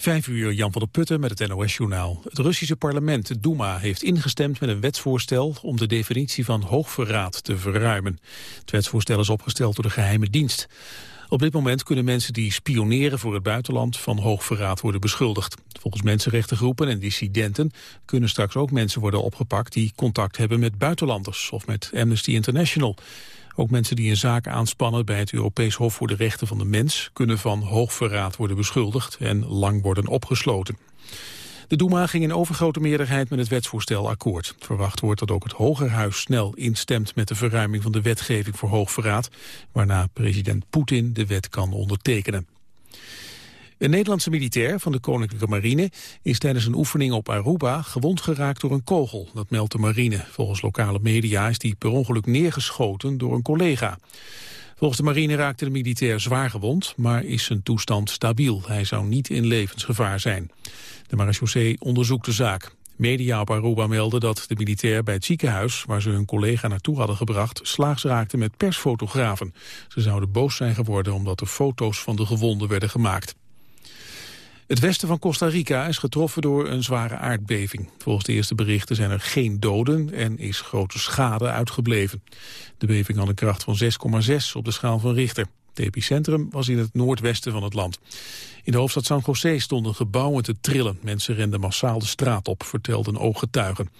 Vijf uur, Jan van der Putten met het NOS-journaal. Het Russische parlement, de Duma, heeft ingestemd met een wetsvoorstel... om de definitie van hoogverraad te verruimen. Het wetsvoorstel is opgesteld door de geheime dienst. Op dit moment kunnen mensen die spioneren voor het buitenland... van hoogverraad worden beschuldigd. Volgens mensenrechtengroepen en dissidenten... kunnen straks ook mensen worden opgepakt... die contact hebben met buitenlanders of met Amnesty International... Ook mensen die een zaak aanspannen bij het Europees Hof voor de Rechten van de Mens kunnen van hoogverraad worden beschuldigd en lang worden opgesloten. De Doema ging in overgrote meerderheid met het wetsvoorstel akkoord. Verwacht wordt dat ook het Hogerhuis snel instemt met de verruiming van de wetgeving voor hoogverraad, waarna president Poetin de wet kan ondertekenen. Een Nederlandse militair van de Koninklijke Marine is tijdens een oefening op Aruba gewond geraakt door een kogel. Dat meldt de marine. Volgens lokale media is die per ongeluk neergeschoten door een collega. Volgens de marine raakte de militair zwaar gewond, maar is zijn toestand stabiel. Hij zou niet in levensgevaar zijn. De marechaussee onderzoekt de zaak. Media op Aruba melden dat de militair bij het ziekenhuis... waar ze hun collega naartoe hadden gebracht... slaags raakte met persfotografen. Ze zouden boos zijn geworden omdat er foto's van de gewonden werden gemaakt. Het westen van Costa Rica is getroffen door een zware aardbeving. Volgens de eerste berichten zijn er geen doden en is grote schade uitgebleven. De beving had een kracht van 6,6 op de schaal van Richter. Het epicentrum was in het noordwesten van het land. In de hoofdstad San José stonden gebouwen te trillen. Mensen renden massaal de straat op, vertelden ooggetuigen.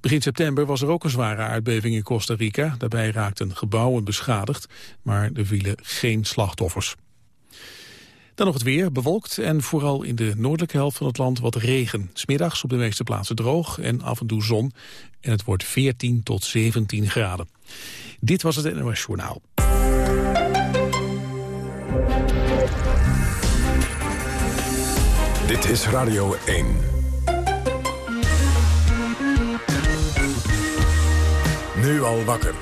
Begin september was er ook een zware aardbeving in Costa Rica. Daarbij raakten gebouwen beschadigd, maar er vielen geen slachtoffers. Dan nog het weer, bewolkt en vooral in de noordelijke helft van het land wat regen. Smiddags op de meeste plaatsen droog en af en toe zon. En het wordt 14 tot 17 graden. Dit was het NOS Journaal. Dit is Radio 1. Nu al wakker.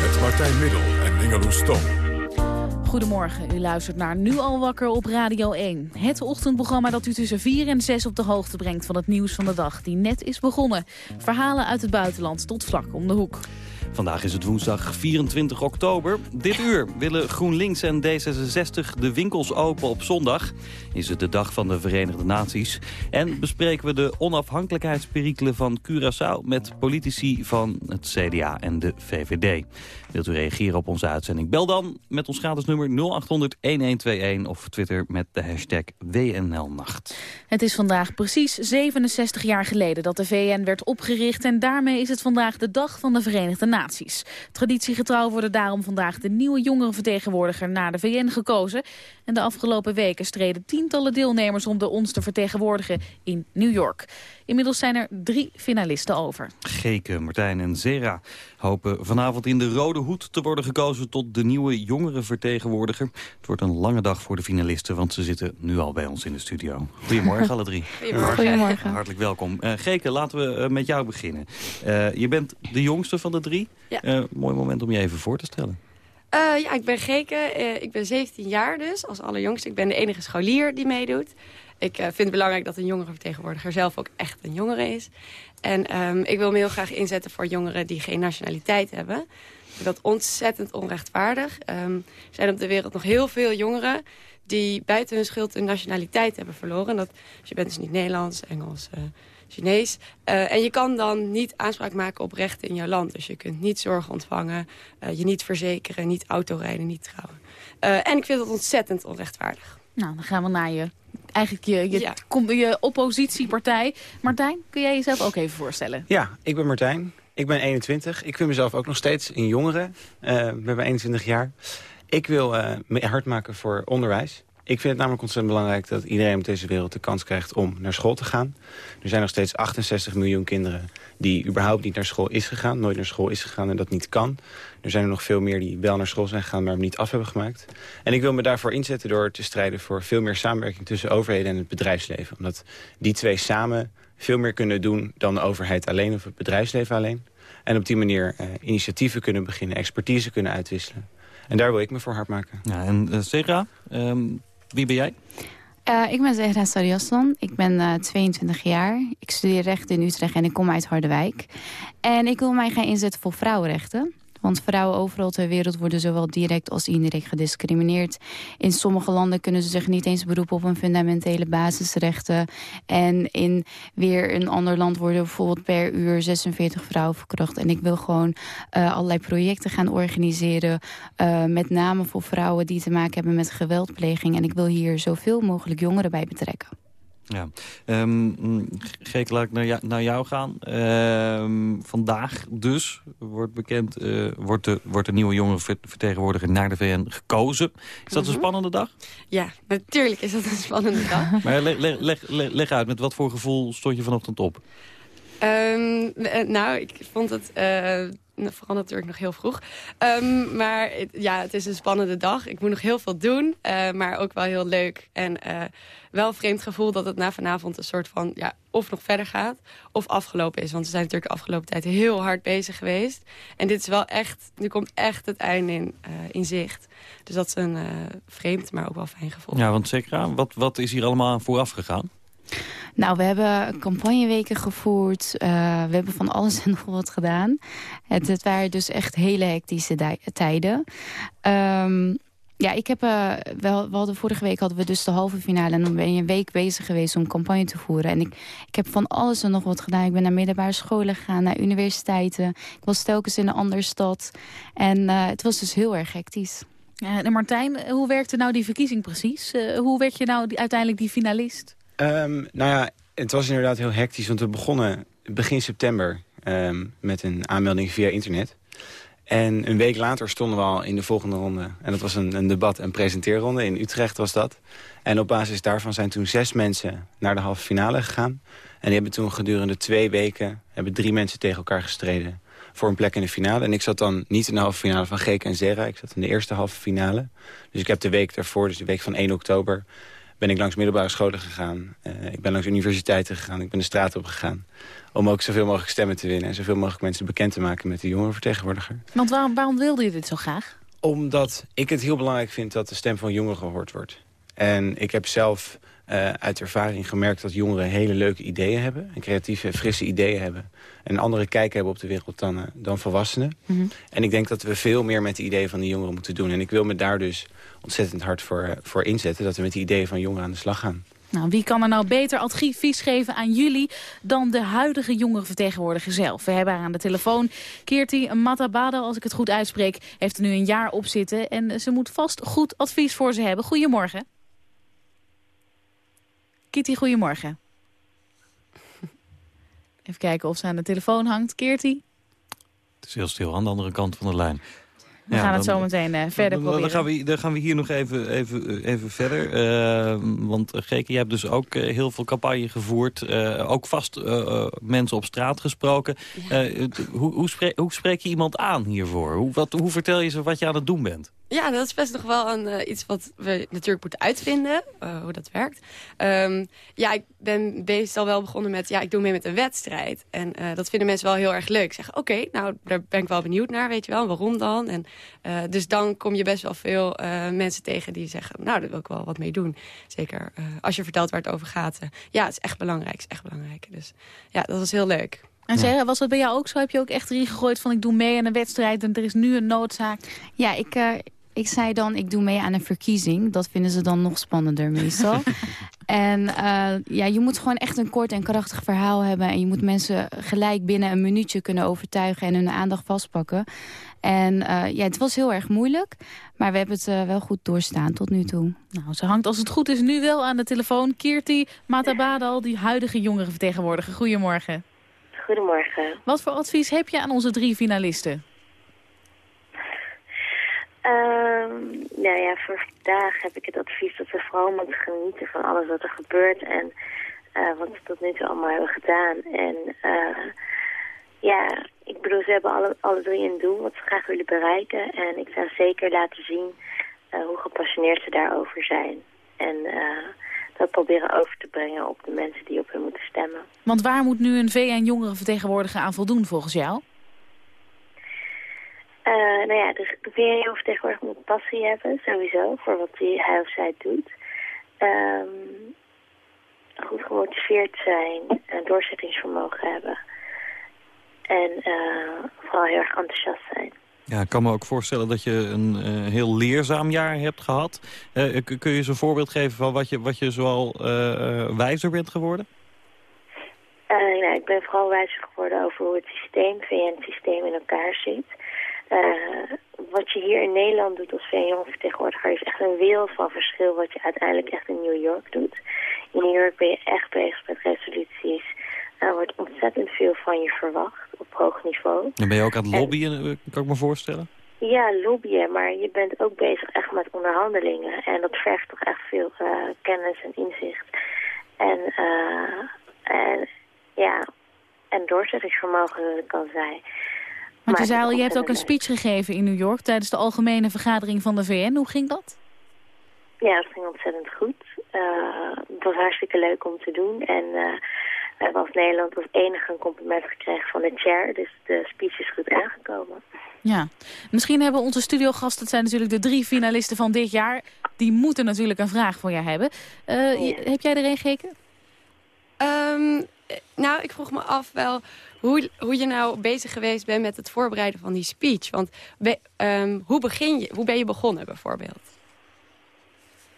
Met Martijn Middel en Ingeloes Stom. Goedemorgen, u luistert naar Nu al wakker op Radio 1. Het ochtendprogramma dat u tussen 4 en 6 op de hoogte brengt van het nieuws van de dag die net is begonnen. Verhalen uit het buitenland tot vlak om de hoek. Vandaag is het woensdag 24 oktober. Dit uur willen GroenLinks en D66 de winkels open op zondag. Is het de dag van de Verenigde Naties. En bespreken we de onafhankelijkheidsperikelen van Curaçao... met politici van het CDA en de VVD. Wilt u reageren op onze uitzending? Bel dan met ons gratis nummer 0800-1121 of Twitter met de hashtag WNLnacht. Het is vandaag precies 67 jaar geleden dat de VN werd opgericht... en daarmee is het vandaag de dag van de Verenigde Naties. Traditiegetrouw worden daarom vandaag de nieuwe jongerenvertegenwoordiger naar de VN gekozen. En de afgelopen weken streden tientallen deelnemers om de ons te vertegenwoordigen in New York. Inmiddels zijn er drie finalisten over. Geke, Martijn en Zera hopen vanavond in de rode hoed te worden gekozen tot de nieuwe jongerenvertegenwoordiger. Het wordt een lange dag voor de finalisten, want ze zitten nu al bij ons in de studio. Goedemorgen alle drie. Goedemorgen. Goedemorgen. Hartelijk welkom. Uh, Geke, laten we uh, met jou beginnen. Uh, je bent de jongste van de drie. Ja. mooi moment om je even voor te stellen. Ja, ik ben Geke. ik ben 17 jaar dus, als allerjongste. Ik ben de enige scholier die meedoet. Ik vind het belangrijk dat een jongerenvertegenwoordiger zelf ook echt een jongere is. En um, ik wil me heel graag inzetten voor jongeren die geen nationaliteit hebben. Ik vind dat ontzettend onrechtvaardig. Um, er zijn op de wereld nog heel veel jongeren die buiten hun schuld hun nationaliteit hebben verloren. Dat, je bent dus niet Nederlands, Engels, Chinees. Uh, en je kan dan niet aanspraak maken op rechten in jouw land. Dus je kunt niet zorg ontvangen, uh, je niet verzekeren, niet autorijden, niet trouwen. en ik vind dat ontzettend onrechtvaardig. Nou, dan gaan we naar je eigenlijk je, je, ja. je oppositiepartij. Martijn, kun jij jezelf ook even voorstellen? Ja, ik ben Martijn. Ik ben 21. Ik vind mezelf ook nog steeds een jongere. Uh, ik ben 21 jaar. Ik wil uh, me hard maken voor onderwijs. Ik vind het namelijk ontzettend belangrijk dat iedereen op deze wereld de kans krijgt om naar school te gaan. Er zijn nog steeds 68 miljoen kinderen die überhaupt niet naar school is gegaan, nooit naar school is gegaan en dat niet kan. Er zijn er nog veel meer die wel naar school zijn gegaan, maar hem niet af hebben gemaakt. En ik wil me daarvoor inzetten door te strijden voor veel meer samenwerking tussen overheden en het bedrijfsleven. Omdat die twee samen veel meer kunnen doen dan de overheid alleen of het bedrijfsleven alleen. En op die manier uh, initiatieven kunnen beginnen, expertise kunnen uitwisselen. En daar wil ik me voor hard maken. Ja, en uh, wie ben jij? Uh, ik ben Zehra Sariaslan. Ik ben uh, 22 jaar. Ik studeer recht in Utrecht en ik kom uit Harderwijk. En ik wil mij gaan inzetten voor vrouwenrechten. Want vrouwen overal ter wereld worden zowel direct als indirect gediscrimineerd. In sommige landen kunnen ze zich niet eens beroepen op hun fundamentele basisrechten. En in weer een ander land worden bijvoorbeeld per uur 46 vrouwen verkracht. En ik wil gewoon uh, allerlei projecten gaan organiseren. Uh, met name voor vrouwen die te maken hebben met geweldpleging. En ik wil hier zoveel mogelijk jongeren bij betrekken. Ja. Um, Geek, laat ik naar jou, naar jou gaan. Um, vandaag dus wordt bekend, uh, wordt, de, wordt de nieuwe jongerenvertegenwoordiger naar de VN gekozen. Is dat een mhm. spannende dag? Ja, natuurlijk is dat een spannende dag. maar leg, leg, leg, leg, uit, met wat voor gevoel stond je vanochtend op? Um, nou, ik vond het... Uh, vooral natuurlijk nog heel vroeg. Um, maar ja, het is een spannende dag. Ik moet nog heel veel doen, uh, maar ook wel heel leuk. En uh, wel vreemd gevoel dat het na vanavond een soort van... Ja, of nog verder gaat, of afgelopen is. Want we zijn natuurlijk de afgelopen tijd heel hard bezig geweest. En dit is wel echt... Nu komt echt het einde in, uh, in zicht. Dus dat is een vreemd, maar ook wel fijn gevoel. Ja, want zeker, wat, wat is hier allemaal aan vooraf gegaan? Nou, we hebben campagneweken gevoerd. Uh, we hebben van alles en nog wat gedaan. Het, het waren dus echt hele hectische tijden. Um, ja, ik heb uh, wel, vorige week hadden we dus de halve finale. En dan ben je een week bezig geweest om campagne te voeren. En ik, ik heb van alles en nog wat gedaan. Ik ben naar middelbare scholen gegaan, naar universiteiten. Ik was telkens in een andere stad. En uh, het was dus heel erg hectisch. Ja, en Martijn, hoe werkte nou die verkiezing precies? Hoe werd je nou uiteindelijk die finalist? Um, nou ja, het was inderdaad heel hectisch. Want we begonnen begin september um, met een aanmelding via internet. En een week later stonden we al in de volgende ronde. En dat was een, een debat- en presenteerronde. In Utrecht was dat. En op basis daarvan zijn toen zes mensen naar de halve finale gegaan. En die hebben toen gedurende twee weken... hebben drie mensen tegen elkaar gestreden voor een plek in de finale. En ik zat dan niet in de halve finale van Geek en Zera. Ik zat in de eerste halve finale. Dus ik heb de week daarvoor, dus de week van 1 oktober ben ik langs middelbare scholen gegaan. Uh, ik ben langs universiteiten gegaan. Ik ben de straat op gegaan. Om ook zoveel mogelijk stemmen te winnen. En zoveel mogelijk mensen bekend te maken met de jongerenvertegenwoordiger. Want waarom, waarom wilde je dit zo graag? Omdat ik het heel belangrijk vind dat de stem van jongeren gehoord wordt. En ik heb zelf uh, uit ervaring gemerkt dat jongeren hele leuke ideeën hebben. En creatieve, frisse ideeën hebben. En een andere kijk hebben op de wereld dan, uh, dan volwassenen. Mm -hmm. En ik denk dat we veel meer met de ideeën van de jongeren moeten doen. En ik wil me daar dus ontzettend hard voor, uh, voor inzetten. Dat we met die ideeën van jongeren aan de slag gaan. Nou, wie kan er nou beter advies geven aan jullie dan de huidige jongerenvertegenwoordiger zelf? We hebben haar aan de telefoon. Kirti Matabado, als ik het goed uitspreek, heeft er nu een jaar op zitten. En ze moet vast goed advies voor ze hebben. Goedemorgen. Kitty, goedemorgen. Even kijken of ze aan de telefoon hangt. Keertie? Het is heel stil aan de andere kant van de lijn. We gaan het zo meteen uh, verder dan, proberen. Dan gaan, we, dan gaan we hier nog even, even, even verder. Uh, want Geke, je hebt dus ook uh, heel veel campagne gevoerd. ook vast mensen op straat gesproken. Ja. hoe, hoe, spreek, hoe, spreek, je iemand aan hiervoor? Hoe, wat, hoe vertel je ze wat je aan het doen bent? Ja, dat is best nog wel een, uh, iets wat we natuurlijk moeten uitvinden, uh, hoe dat werkt. Um, ja, ik ben meestal wel begonnen met, ja, ik doe mee met een wedstrijd. En uh, dat vinden mensen wel heel erg leuk. Zeggen, oké, okay, nou, daar ben ik wel benieuwd naar, weet je wel. Waarom dan? En, dus dan kom je best wel veel mensen tegen die zeggen, nou, daar wil ik wel wat mee doen. Zeker als je vertelt waar het over gaat. ja, het is echt belangrijk, het is echt belangrijk. Dus ja, dat was heel leuk. En zeg, was dat bij jou ook zo? Heb je ook echt erin gegooid van ik doe mee aan een wedstrijd en er is nu een noodzaak? Ja, ik, uh, ik zei dan, ik doe mee aan een verkiezing. Dat vinden ze dan nog spannender meestal. en uh, ja, je moet gewoon echt een kort en krachtig verhaal hebben. En je moet mensen gelijk binnen een minuutje kunnen overtuigen en hun aandacht vastpakken. En uh, ja, het was heel erg moeilijk. Maar we hebben het uh, wel goed doorstaan tot nu toe. Nou, ze hangt als het goed is nu wel aan de telefoon. Kirti Matabadal, die huidige jongerenvertegenwoordiger. Goedemorgen. Goedemorgen. Wat voor advies heb je aan onze drie finalisten? Um, nou ja, voor vandaag heb ik het advies dat we vooral moeten genieten van alles wat er gebeurt en uh, wat we tot nu toe allemaal hebben gedaan. En uh, ja, ik bedoel, ze hebben alle, alle drie een doel wat ze graag willen bereiken. En ik zou zeker laten zien uh, hoe gepassioneerd ze daarover zijn. En dat proberen over te brengen op de mensen die op hen moeten stemmen. Want waar moet nu een VN-jongerenvertegenwoordiger aan voldoen volgens jou? Uh, nou ja, de, de VN-vertegenwoordiger moet passie hebben, sowieso, voor wat hij, hij of zij doet. Um, goed gemotiveerd zijn, een doorzettingsvermogen hebben. En uh, vooral heel erg enthousiast zijn. Ja, ik kan me ook voorstellen dat je een uh, heel leerzaam jaar hebt gehad. Kun je eens een voorbeeld geven van wat je, wat je zoal wijzer bent geworden? ja, ik ben vooral wijzer geworden over hoe het systeem, VN-systeem in elkaar zit. Wat je hier in Nederland doet als VN-jongvertegenwoordiger is echt een wereld van verschil wat je uiteindelijk echt in New York doet. In New York ben je echt bezig met resoluties. Er wordt ontzettend veel van je verwacht op hoog niveau. En ben je ook aan het lobbyen, eh, kan ik me voorstellen? Ja, lobbyen, maar je bent ook bezig echt met onderhandelingen. En dat vergt toch echt veel uh, kennis en inzicht. En, uh, en ja, en doorzettingsvermogen kan zijn. Want je zei al, je hebt ook een speech gegeven in New York tijdens de algemene vergadering van de VN. Hoe ging dat? Ja, dat ging ontzettend goed. Uh, het was hartstikke leuk om te doen. En uh, we hebben als Nederland als enige een compliment gekregen van de chair. Dus de speech is goed aangekomen. Ja, misschien hebben onze studiogasten, het zijn natuurlijk de drie finalisten van dit jaar. Die moeten natuurlijk een vraag voor jou hebben. Uh, Heb jij er een gekeken? Um, nou, ik vroeg me af wel hoe, hoe je nou bezig geweest bent met het voorbereiden van die speech. Want be, um, hoe, begin je, hoe ben je begonnen bijvoorbeeld?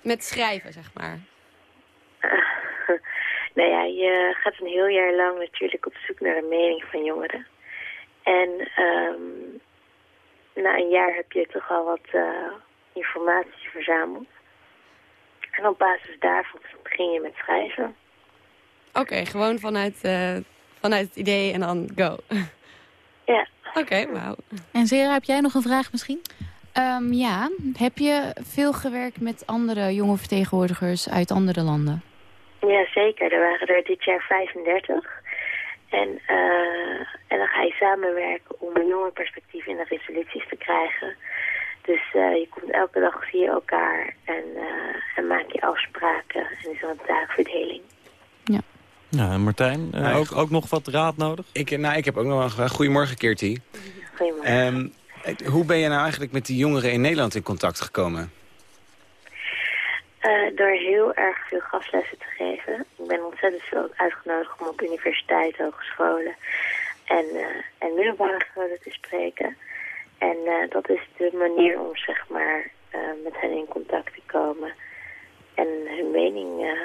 Met schrijven, zeg maar. Nou ja, je gaat een heel jaar lang natuurlijk op zoek naar de mening van jongeren. En um, na een jaar heb je toch al wat uh, informatie verzameld. En op basis daarvan begin je met schrijven. Oké, gewoon vanuit, uh, vanuit het idee en dan go. Ja. Oké, okay, wauw. En Zera, heb jij nog een vraag misschien? Um, ja, heb je veel gewerkt met andere jonge vertegenwoordigers uit andere landen? Ja, zeker. Er waren er dit jaar 35. En, uh, en dan ga je samenwerken om een jonge perspectief in de resoluties te krijgen. Dus uh, je komt elke dag zie je elkaar en, uh, en maak je afspraken en is er een taakverdeling. Ja. Ja, en Martijn, nou, ook, ook nog wat raad nodig? Ik, nou, ik heb ook nog een goedemorgen, Keertie. Goedemorgen. Um, hoe ben je nou eigenlijk met die jongeren in Nederland in contact gekomen? Uh, door heel erg veel gastlessen te geven. Ik ben ontzettend veel uitgenodigd om op universiteiten, hogescholen en, uh, en middelbare scholen te spreken. En uh, dat is de manier om zeg maar met hen in contact te komen en hun mening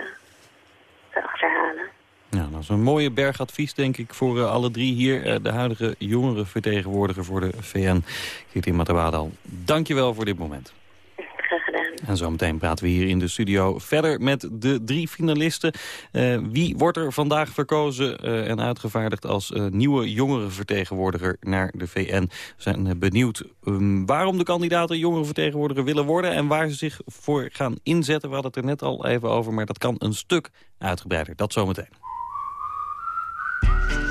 te achterhalen. Ja, dat is een mooie bergadvies, denk ik, voor uh, alle drie hier. Uh, de huidige jongerenvertegenwoordiger voor de VN, Kitty Matawadal. Dank je wel voor dit moment. Graag gedaan. En zometeen praten we hier in de studio verder met de drie finalisten. Uh, wie wordt er vandaag verkozen en uitgevaardigd als nieuwe jongerenvertegenwoordiger naar de VN? We zijn benieuwd um, waarom de kandidaten jongerenvertegenwoordiger willen worden... en waar ze zich voor gaan inzetten. We hadden het er net al even over, maar dat kan een stuk uitgebreider. Dat zometeen. Bye.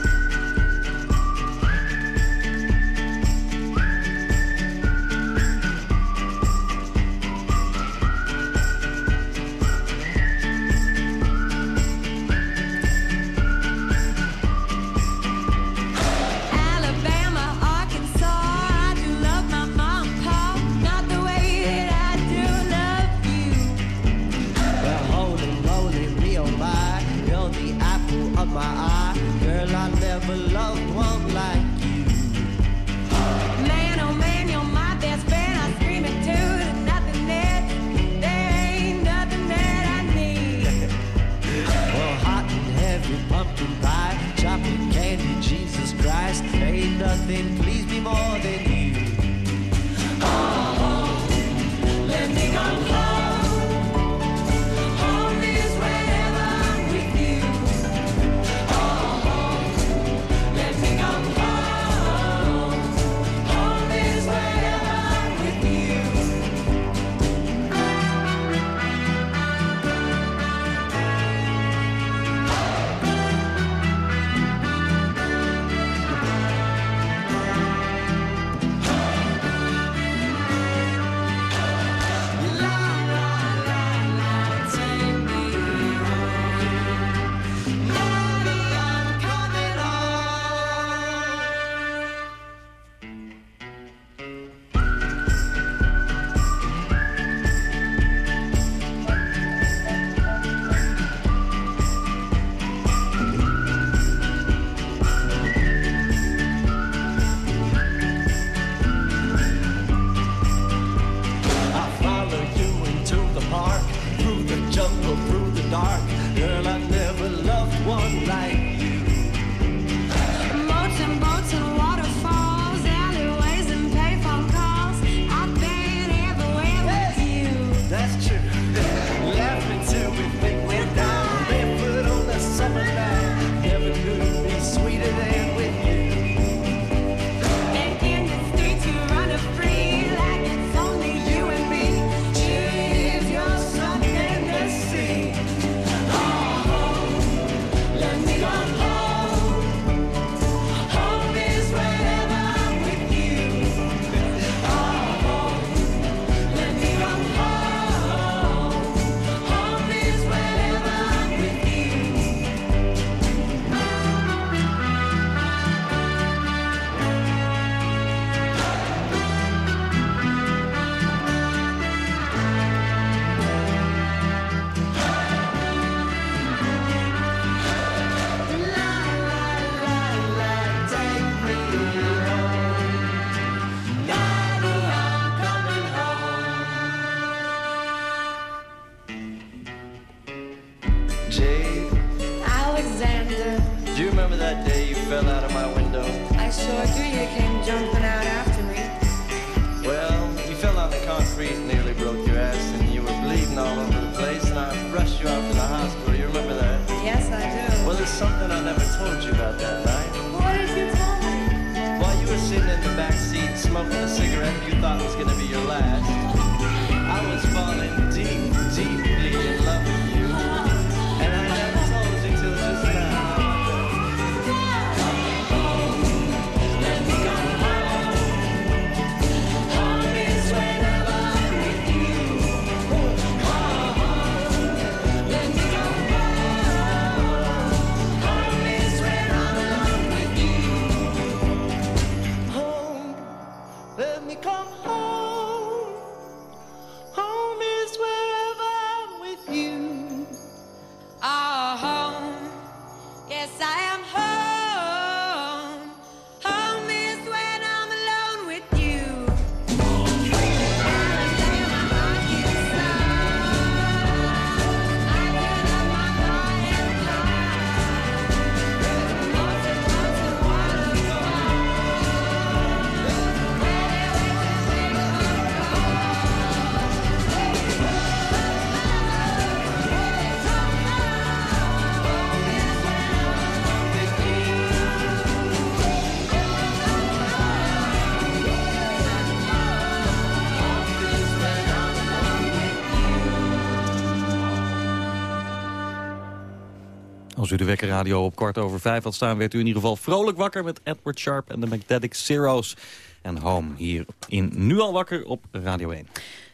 Als u de wekkerradio op kwart over vijf had staan... werd u in ieder geval vrolijk wakker met Edward Sharp en de Magnetic Zeros. En Home hier in Nu al wakker op Radio 1.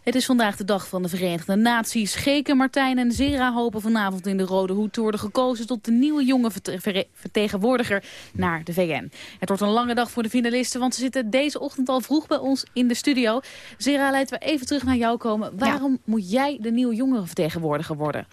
Het is vandaag de dag van de Verenigde Naties. Geke, Martijn en Zera hopen vanavond in de Rode Hoed te worden gekozen... tot de nieuwe jonge verte- vertegenwoordiger naar de VN. Het wordt een lange dag voor de finalisten... want ze zitten deze ochtend al vroeg bij ons in de studio. Zera, laten we even terug naar jou komen. Waarom moet jij de nieuwe jongerenvertegenwoordiger worden?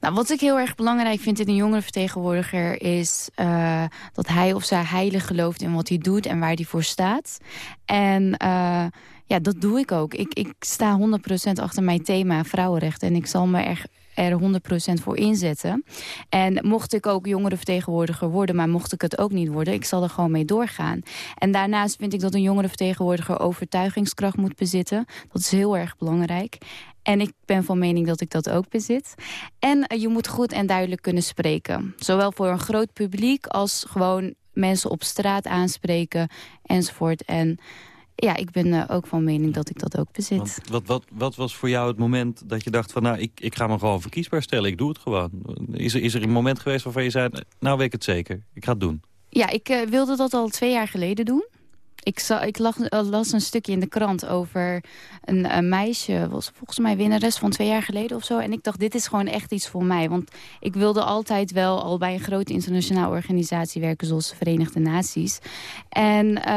Nou, wat ik heel erg belangrijk vind in een jongerenvertegenwoordiger... is eh, dat hij of zij heilig gelooft in wat hij doet en waar hij voor staat. En eh, ja, dat doe ik ook. Ik, ik sta 100% achter mijn thema vrouwenrechten. En ik zal me er, er 100% voor inzetten. En mocht ik ook jongerenvertegenwoordiger worden... maar mocht ik het ook niet worden, ik zal er gewoon mee doorgaan. En daarnaast vind ik dat een jongerenvertegenwoordiger... overtuigingskracht moet bezitten. Dat is heel erg belangrijk. En ik ben van mening dat ik dat ook bezit. En eh, je moet goed en duidelijk kunnen spreken. Zowel voor een groot publiek als gewoon mensen op straat aanspreken enzovoort. En ja, ik ben eh, ook van mening dat ik dat ook bezit. Want wat, wat, wat was voor jou het moment dat je dacht van... nou, ik, ik ga me gewoon verkiesbaar stellen, ik doe het gewoon. Is er, is er een moment geweest waarvan je zei... nou weet ik het zeker, ik ga het doen. Ja, ik eh, wilde dat al twee jaar geleden doen. Ik, za- ik eh, las een stukje in de krant over een, een meisje... was volgens mij winnares van twee jaar geleden of zo. En ik dacht, dit is gewoon echt iets voor mij. Want ik wilde altijd wel al bij een grote internationale organisatie werken... zoals de Verenigde Naties. En eh,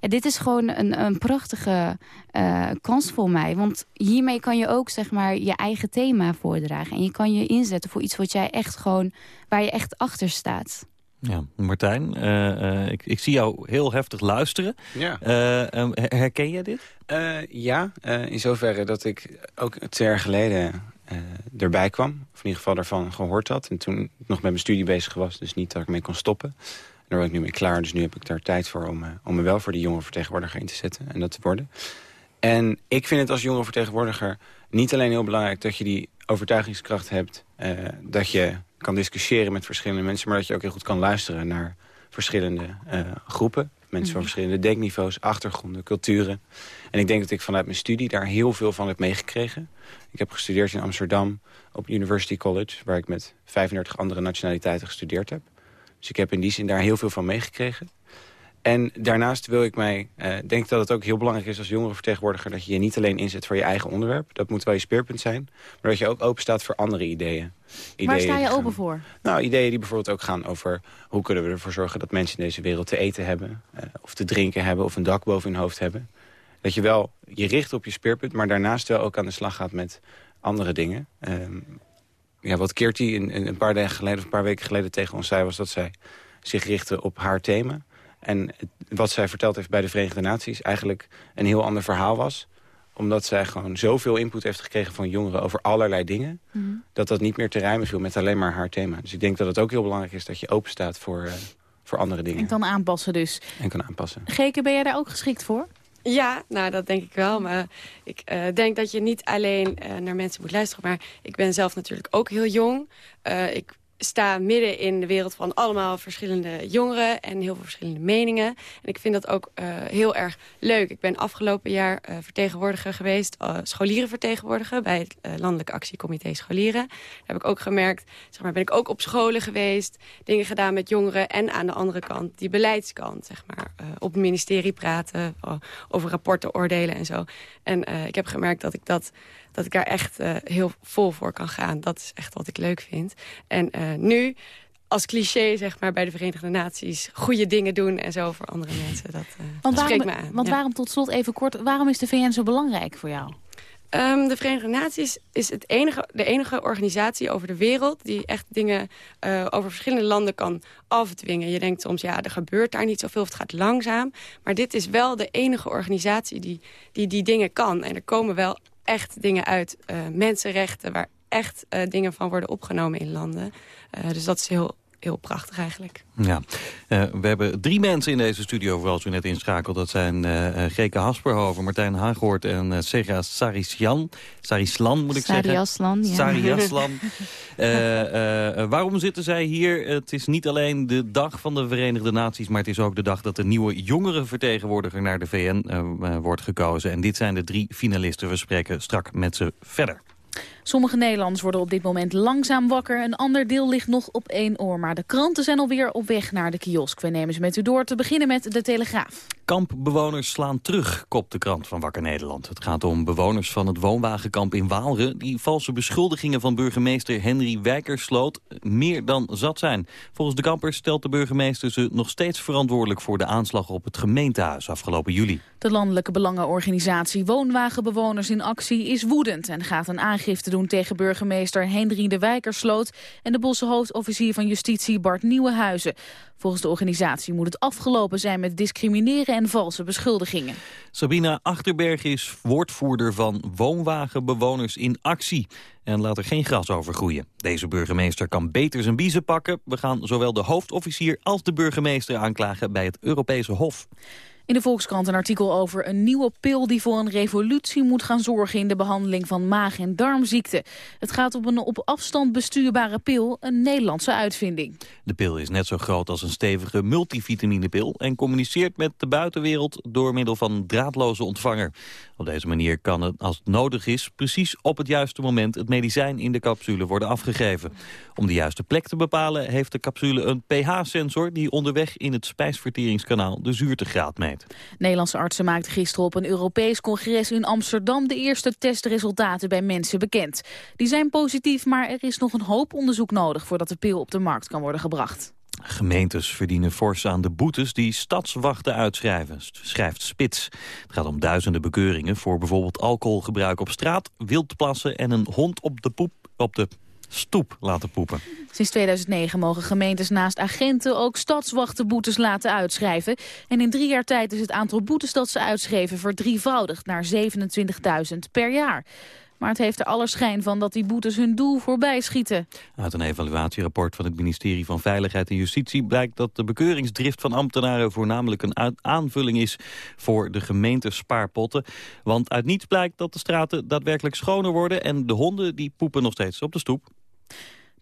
ja, dit is gewoon een, een prachtige eh, kans voor mij. Want hiermee kan je ook zeg maar, je eigen thema voordragen. En je kan je inzetten voor iets wat jij echt gewoon, waar je echt achter staat. Ja, Martijn, eh, eh, ik, ik zie jou heel heftig luisteren. Ja. Eh, ehm, her- herken jij dit? Ja, in zoverre dat ik ook twee jaar geleden erbij kwam. Of in ieder geval daarvan gehoord had. En toen ik nog met mijn studie bezig was. Dus niet dat ik mee kon stoppen. En daar ben ik nu mee klaar. Dus nu heb ik daar tijd voor om, om me wel voor die jonge vertegenwoordiger in te zetten. En dat te worden. En ik vind het als jonge vertegenwoordiger niet alleen heel belangrijk... dat je die overtuigingskracht hebt. dat je kan discussiëren met verschillende mensen... maar dat je ook heel goed kan luisteren naar verschillende eh, groepen. Mensen van verschillende denkniveaus, achtergronden, culturen. En ik denk dat ik vanuit mijn studie daar heel veel van heb meegekregen. Ik heb gestudeerd in Amsterdam op University College... waar ik met 35 andere nationaliteiten gestudeerd heb. Dus ik heb in die zin daar heel veel van meegekregen. En daarnaast wil ik mij, eh, denk dat het ook heel belangrijk is als jongerenvertegenwoordiger... dat je je niet alleen inzet voor je eigen onderwerp. Dat moet wel je speerpunt zijn. Maar dat je ook open staat voor andere ideeën. ideeën Waar sta je gaan- open voor? nou, ideeën die bijvoorbeeld ook gaan over... hoe kunnen we ervoor zorgen dat mensen in deze wereld te eten hebben... eh, of te drinken hebben of een dak boven hun hoofd hebben. Dat je wel je richt op je speerpunt... maar daarnaast wel ook aan de slag gaat met andere dingen. Ehm, ja, wat Keertie een, een paar dagen geleden of een paar weken geleden tegen ons zei... was dat zij zich richtte op haar thema. En het- wat zij verteld heeft bij de Verenigde Naties... eigenlijk een heel ander verhaal was omdat zij gewoon zoveel input heeft gekregen van jongeren over allerlei dingen... dat dat niet meer te rijmen viel met alleen maar haar thema. Dus ik denk dat het ook heel belangrijk is dat je open staat voor, eh, voor andere dingen. En kan aanpassen dus. En kan aanpassen. Geke, ben jij daar ook geschikt voor? Ja, nou dat denk ik wel. Maar ik eh, denk dat je niet alleen eh, naar mensen moet luisteren. Maar ik ben zelf natuurlijk ook heel jong. Eh, ik sta midden in de wereld van allemaal verschillende jongeren... en heel veel verschillende meningen. En ik vind dat ook eh, heel erg leuk. Ik ben afgelopen jaar eh, vertegenwoordiger geweest... eh, scholierenvertegenwoordiger bij het Landelijke Actiecomité Scholieren. Daar heb ik ook gemerkt, zeg maar, ben ik ook op scholen geweest... dingen gedaan met jongeren en aan de andere kant die beleidskant. Zeg maar, op het ministerie praten, over rapporten oordelen en zo. En ik heb gemerkt dat ik dat dat ik daar echt eh, heel vol voor kan gaan. Dat is echt wat ik leuk vind. En eh, nu, als cliché zeg maar bij de Verenigde Naties... goede dingen doen en zo voor andere mensen. Dat, Want, dat waarom, spreekt me aan. want ja. waarom, tot slot even kort, waarom is de VN zo belangrijk voor jou? Ehm, de Verenigde Naties is het enige, de enige organisatie over de wereld... die echt dingen over verschillende landen kan afdwingen. Je denkt soms, ja, er gebeurt daar niet zoveel of het gaat langzaam. Maar dit is wel de enige organisatie die die, die dingen kan. En er komen wel echt dingen uit. eh, mensenrechten, waar echt eh, dingen van worden opgenomen in landen. Eh, dus dat is heel, heel prachtig eigenlijk. Ja, Eh, we hebben drie mensen in deze studio, voor als u net inschakelt. Dat zijn Geke Hasperhoven, Martijn Hagoort en eh Sega Sarisjan. Sarislan, moet ik zeggen. Aslan, ja. Eh, eh, eh, waarom zitten zij hier? Het is niet alleen de dag van de Verenigde Naties... maar het is ook de dag dat de nieuwe jongerenvertegenwoordiger naar de VN wordt gekozen. En dit zijn de drie finalisten. We spreken strak met ze verder. Sommige Nederlanders worden op dit moment langzaam wakker. Een ander deel ligt nog op één oor. Maar de kranten zijn alweer op weg naar de kiosk. We nemen ze met u door. Te beginnen met de Telegraaf. Kampbewoners slaan terug, kopt de krant van Wakker Nederland. Het gaat om bewoners van het woonwagenkamp in Waalre... die valse beschuldigingen van burgemeester Henry Wijkersloot meer dan zat zijn. Volgens de kampers stelt de burgemeester ze nog steeds verantwoordelijk... voor de aanslag op het gemeentehuis afgelopen juli. De landelijke belangenorganisatie Woonwagenbewoners in Actie is woedend... en gaat een aangifte tegen burgemeester Hendrik de Wijkersloot... en de Bosse hoofdofficier van Justitie Bart Nieuwenhuizen. Volgens de organisatie moet het afgelopen zijn met discrimineren en valse beschuldigingen. Sabina Achterberg is woordvoerder van Woonwagenbewoners in Actie... en laat er geen gras over groeien. Deze burgemeester kan beter zijn biezen pakken. We gaan zowel de hoofdofficier als de burgemeester aanklagen bij het Europese Hof. In de Volkskrant een artikel over een nieuwe pil die voor een revolutie moet gaan zorgen in de behandeling van maag- en darmziekten. Het gaat om een op afstand bestuurbare pil, een Nederlandse uitvinding. De pil is net zo groot als een stevige multivitaminepil... en communiceert met de buitenwereld door middel van een draadloze ontvanger. Op deze manier kan het, als het nodig is, precies op het juiste moment... het medicijn in de capsule worden afgegeven. Om de juiste plek te bepalen heeft de capsule een pH-sensor... die onderweg in het spijsverteringskanaal de zuurtegraad meet. Nederlandse artsen maakten gisteren op een Europees congres in Amsterdam de eerste testresultaten bij mensen bekend. Die zijn positief, maar er is nog een hoop onderzoek nodig voordat de pil op de markt kan worden gebracht. Gemeentes verdienen fors aan de boetes die stadswachten uitschrijven, schrijft Spits. Het gaat om duizenden bekeuringen voor bijvoorbeeld alcoholgebruik op straat, wildplassen en een hond op de, poep, op de stoep laten poepen. Sinds 2009 mogen gemeentes naast agenten ook stadswachtenboetes laten uitschrijven. En in drie jaar tijd is het aantal boetes dat ze uitschreven verdrievoudigd naar 27.000 per jaar. Maar het heeft er alle schijn van dat die boetes hun doel voorbij schieten. Uit een evaluatierapport van het ministerie van Veiligheid en Justitie blijkt dat de bekeuringsdrift van ambtenaren voornamelijk een aanvulling is voor de gemeentespaarpotten. Want uit niets blijkt dat de straten daadwerkelijk schoner worden en de honden die poepen nog steeds op de stoep.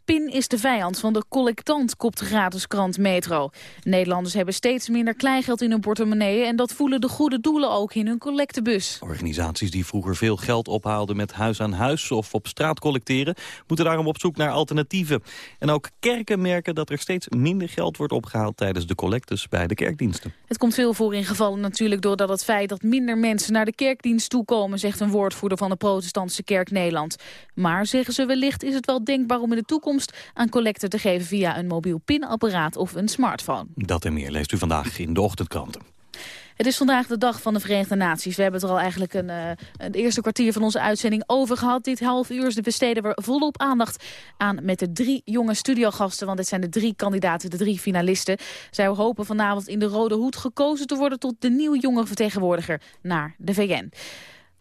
PIN is de vijand van de collectant, kopt de gratis krant Metro. Nederlanders hebben steeds minder kleingeld in hun portemonnee... en dat voelen de goede doelen ook in hun collectebus. Organisaties die vroeger veel geld ophaalden met huis aan huis of op straat collecteren, moeten daarom op zoek naar alternatieven. En ook kerken merken dat er steeds minder geld wordt opgehaald tijdens de collectes bij de kerkdiensten. Het komt veel voor in gevallen natuurlijk doordat het feit dat minder mensen naar de kerkdienst toekomen, zegt een woordvoerder van de protestantse kerk Nederland. Maar, zeggen ze wellicht, is het wel denkbaar om in de toekomst aan collecten te geven via een mobiel pinapparaat of een smartphone. Dat en meer leest u vandaag in de ochtendkranten. Het is vandaag de dag van de Verenigde Naties. We hebben het er al eigenlijk een, eh, het eerste kwartier van onze uitzending over gehad. Dit half uur dus besteden we volop aandacht aan met de drie jonge studiogasten. Want dit zijn de drie kandidaten, de drie finalisten. Zij hopen vanavond in de Rode Hoed gekozen te worden tot de nieuwe jonge vertegenwoordiger naar de VN.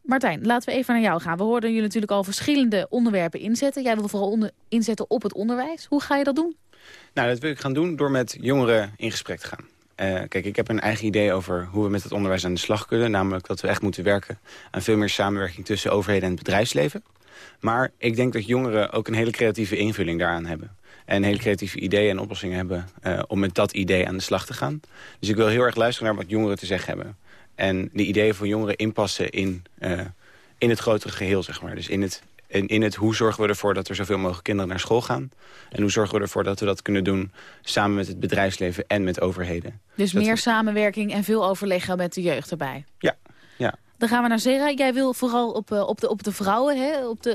Martijn, laten we even naar jou gaan. We hoorden jullie natuurlijk al verschillende onderwerpen inzetten. Jij wil vooral inzetten op het onderwijs. Hoe ga je dat doen? Nou, dat wil ik gaan doen door met jongeren in gesprek te gaan. Eh, kijk, ik heb een eigen idee over hoe we met het onderwijs aan de slag kunnen. Namelijk dat we echt moeten werken aan veel meer samenwerking tussen overheden en het bedrijfsleven. Maar ik denk dat jongeren ook een hele creatieve invulling daaraan hebben. En hele creatieve ideeën en oplossingen hebben eh, om met dat idee aan de slag te gaan. Dus ik wil heel erg luisteren naar wat jongeren te zeggen hebben. En de ideeën van jongeren inpassen in, eh, in het grotere geheel, zeg maar. Dus in het, in, in het hoe zorgen we ervoor dat er zoveel mogelijk kinderen naar school gaan. En hoe zorgen we ervoor dat we dat kunnen doen samen met het bedrijfsleven en met overheden. Dus Dat meer we- samenwerking en veel overleggen met de jeugd erbij. Ja, ja. Dan gaan we naar Zera. Jij wil vooral op, eh, op, de, op de vrouwen, hè? Op de,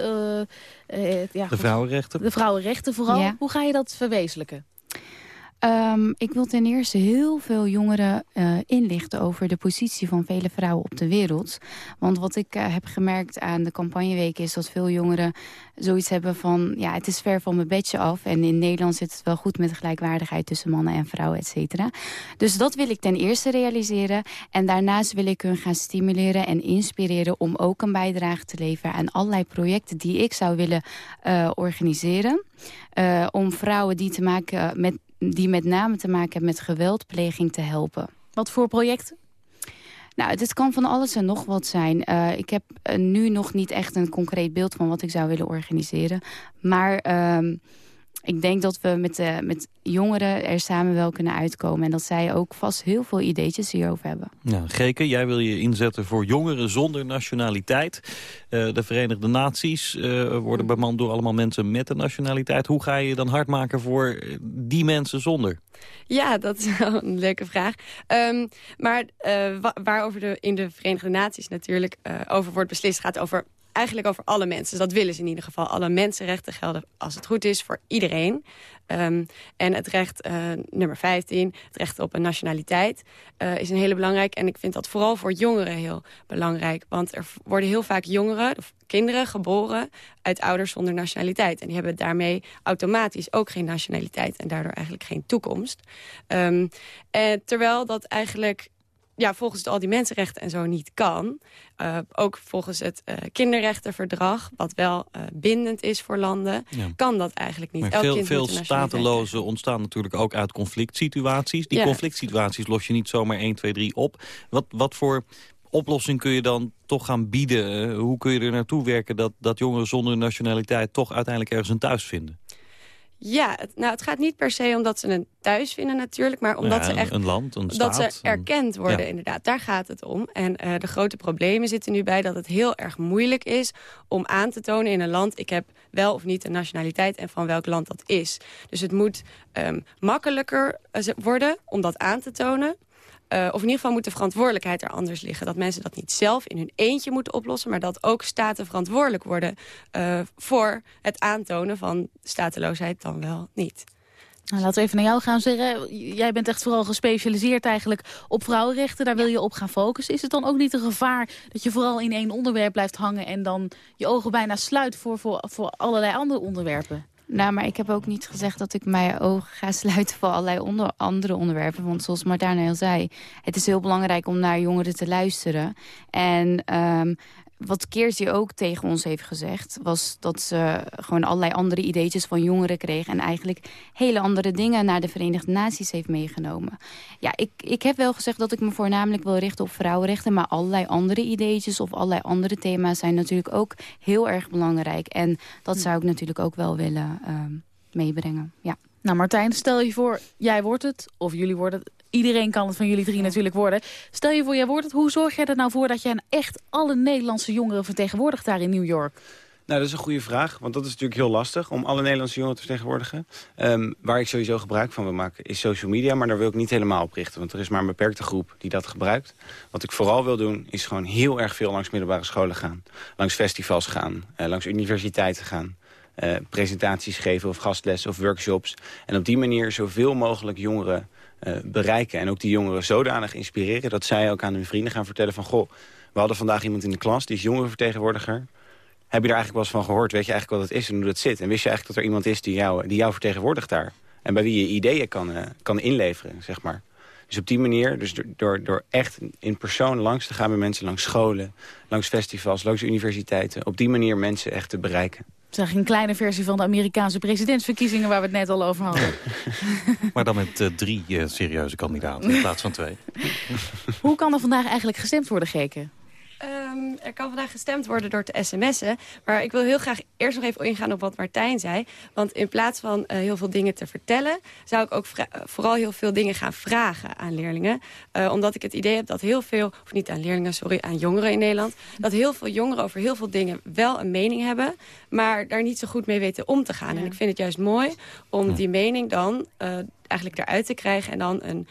eh, eh, ja, De vrouwenrechten. de vrouwenrechten vooral. Ja. Hoe ga je dat verwezenlijken? Ehm, ik wil ten eerste heel veel jongeren eh, inlichten over de positie van vele vrouwen op de wereld. Want wat ik eh, heb gemerkt aan de campagneweek is dat veel jongeren zoiets hebben van... ja, het is ver van mijn bedje af en in Nederland zit het wel goed met de gelijkwaardigheid tussen mannen en vrouwen, et cetera. Dus dat wil ik ten eerste realiseren. En daarnaast wil ik hun gaan stimuleren en inspireren om ook een bijdrage te leveren aan allerlei projecten die ik zou willen eh, organiseren. Om vrouwen die, te maken met, die met name te maken hebben met geweldpleging te helpen. Wat voor projecten? Nou, dit kan van alles en nog wat zijn. Eh, ik heb eh, nu nog niet echt een concreet beeld van wat ik zou willen organiseren. Maar ehm, ik denk dat we met, eh, met jongeren er samen wel kunnen uitkomen. En dat zij ook vast heel veel ideetjes hierover hebben. Ja, Geke, jij wil je inzetten voor jongeren zonder nationaliteit. Eh, de Verenigde Naties eh, worden bemand door allemaal mensen met een nationaliteit. Hoe ga je je dan hard maken voor die mensen zonder? Ja, dat is wel een leuke vraag. Ehm, maar eh, wa- waarover de, in de Verenigde Naties natuurlijk eh, over wordt beslist... gaat over eigenlijk over alle mensen. Dus dat willen ze in ieder geval. Alle mensenrechten gelden, als het goed is, voor iedereen. Ehm, en het recht, eh, nummer 15, het recht op een nationaliteit... eh, is een hele belangrijk. En ik vind dat vooral voor jongeren heel belangrijk. Want er worden heel vaak jongeren, of kinderen, geboren... uit ouders zonder nationaliteit. En die hebben daarmee automatisch ook geen nationaliteit... en daardoor eigenlijk geen toekomst. Ehm, en terwijl dat eigenlijk ja, volgens al die mensenrechten en zo niet kan. Uh, ook volgens het uh, kinderrechtenverdrag, wat wel uh, bindend is voor landen, Ja. kan dat eigenlijk niet. Maar Elk veel veel statelozen ontstaan natuurlijk ook uit conflict situaties. Die Ja. conflict situaties los je niet zomaar 1, 2, 3 op. Wat, wat voor oplossing kun je dan toch gaan bieden? Eh, hoe kun je er naartoe werken dat, dat jongeren zonder nationaliteit... toch uiteindelijk ergens een thuis vinden? Ja, het, nou, het gaat niet per se omdat ze een thuis vinden natuurlijk, maar omdat Ja, ze echt Een land, een staat. dat ze erkend worden, Ja. inderdaad. Daar gaat het om. En eh, de grote problemen zitten nu bij dat het heel erg moeilijk is... om aan te tonen in een land... ik heb wel of niet een nationaliteit en van welk land dat is. Dus het moet ehm, makkelijker eh, worden om dat aan te tonen. Eh, of in ieder geval moet de verantwoordelijkheid er anders liggen. Dat mensen dat niet zelf in hun eentje moeten oplossen... maar dat ook staten verantwoordelijk worden... eh, voor het aantonen van stateloosheid dan wel niet. Nou, laten we even naar jou gaan zeggen. Jij bent echt vooral gespecialiseerd eigenlijk op vrouwenrechten. Daar wil je op gaan focussen. Is het dan ook niet een gevaar dat je vooral in één onderwerp blijft hangen... en dan je ogen bijna sluit voor, voor, voor allerlei andere onderwerpen? Nou, maar ik heb ook niet gezegd dat ik mijn ogen ga sluiten voor allerlei onder, andere onderwerpen. Want zoals Martana al zei, het is heel belangrijk om naar jongeren te luisteren. En ehm, wat Keertje ook tegen ons heeft gezegd... was dat ze gewoon allerlei andere ideetjes van jongeren kreeg... en eigenlijk hele andere dingen naar de Verenigde Naties heeft meegenomen. Ja, ik, ik heb wel gezegd dat ik me voornamelijk wil richten op vrouwenrechten... maar allerlei andere ideetjes of allerlei andere thema's... zijn natuurlijk ook heel erg belangrijk. En dat zou ik natuurlijk ook wel willen ehm, meebrengen, ja. Nou Martijn, stel je voor, jij wordt het, of jullie worden het. Iedereen kan het van jullie drie natuurlijk worden. Stel je voor, jij wordt het. Hoe zorg jij er nou voor dat jij echt alle Nederlandse jongeren vertegenwoordigt daar in New York? Nou, dat is een goede vraag, want dat is natuurlijk heel lastig om alle Nederlandse jongeren te vertegenwoordigen. Ehm, waar ik sowieso gebruik van wil maken is social media, maar daar wil ik niet helemaal op richten, want er is maar een beperkte groep die dat gebruikt. Wat ik vooral wil doen is gewoon heel erg veel langs middelbare scholen gaan, langs festivals gaan, eh, langs universiteiten gaan. Eh, presentaties geven of gastlessen of workshops. En op die manier zoveel mogelijk jongeren eh, bereiken. En ook die jongeren zodanig inspireren... dat zij ook aan hun vrienden gaan vertellen van... goh, we hadden vandaag iemand in de klas, die is jongerenvertegenwoordiger. Heb je daar eigenlijk wel eens van gehoord? Weet je eigenlijk wat het is en hoe dat zit? En wist je eigenlijk dat er iemand is die jou, die jou vertegenwoordigt daar? En bij wie je ideeën kan, eh, kan inleveren, zeg maar. Dus op die manier, dus door, door, door echt in persoon langs te gaan met mensen... langs scholen, langs festivals, langs universiteiten... op die manier mensen echt te bereiken. Het is eigenlijk een kleine versie van de Amerikaanse presidentsverkiezingen... waar we het net al over hadden. Maar dan met eh, drie eh, serieuze kandidaten in plaats van twee. Hoe kan er vandaag eigenlijk gestemd worden, Geken? Ehm, er kan vandaag gestemd worden door te sms'en. Maar ik wil heel graag eerst nog even ingaan op wat Martijn zei. Want in plaats van eh, heel veel dingen te vertellen... zou ik ook eh, vooral heel veel dingen gaan vragen aan leerlingen. Eh, omdat ik het idee heb dat heel veel... of niet aan leerlingen, sorry, aan jongeren in Nederland... dat heel veel jongeren over heel veel dingen wel een mening hebben... maar daar niet zo goed mee weten om te gaan. En ik vind het juist mooi om die mening dan eigenlijk eruit te krijgen... en dan een,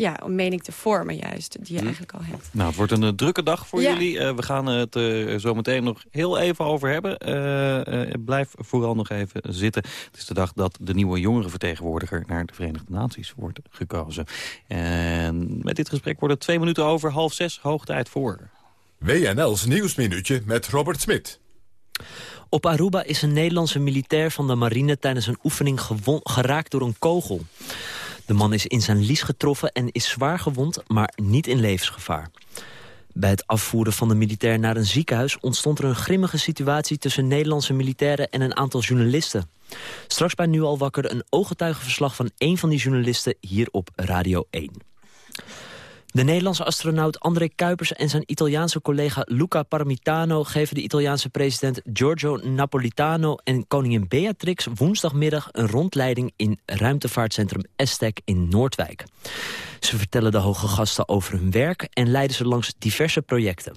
ja, een mening te vormen juist, die je eigenlijk al hebt. Nou, het wordt een eh, drukke dag voor Ja. jullie. Eh, we gaan het eh, zo meteen nog heel even over hebben. Eh, eh, blijf vooral nog even zitten. Het is de dag dat de nieuwe jongerenvertegenwoordiger... naar de Verenigde Naties wordt gekozen. En met dit gesprek wordt het twee minuten over half zes. Hoog tijd voor. WNL's Nieuwsminuutje met Robert Smit. Op Aruba is een Nederlandse militair van de marine tijdens een oefening geraakt door een kogel. De man is in zijn lies getroffen en is zwaar gewond, maar niet in levensgevaar. Bij het afvoeren van de militair naar een ziekenhuis ontstond er een grimmige situatie tussen Nederlandse militairen en een aantal journalisten. Straks bij Nu al wakker een ooggetuigenverslag van één van die journalisten hier op Radio 1. De Nederlandse astronaut André Kuipers en zijn Italiaanse collega Luca Parmitano geven de Italiaanse president Giorgio Napolitano en koningin Beatrix woensdagmiddag een rondleiding in ruimtevaartcentrum Estec in Noordwijk. Ze vertellen de hoge gasten over hun werk en leiden ze langs diverse projecten.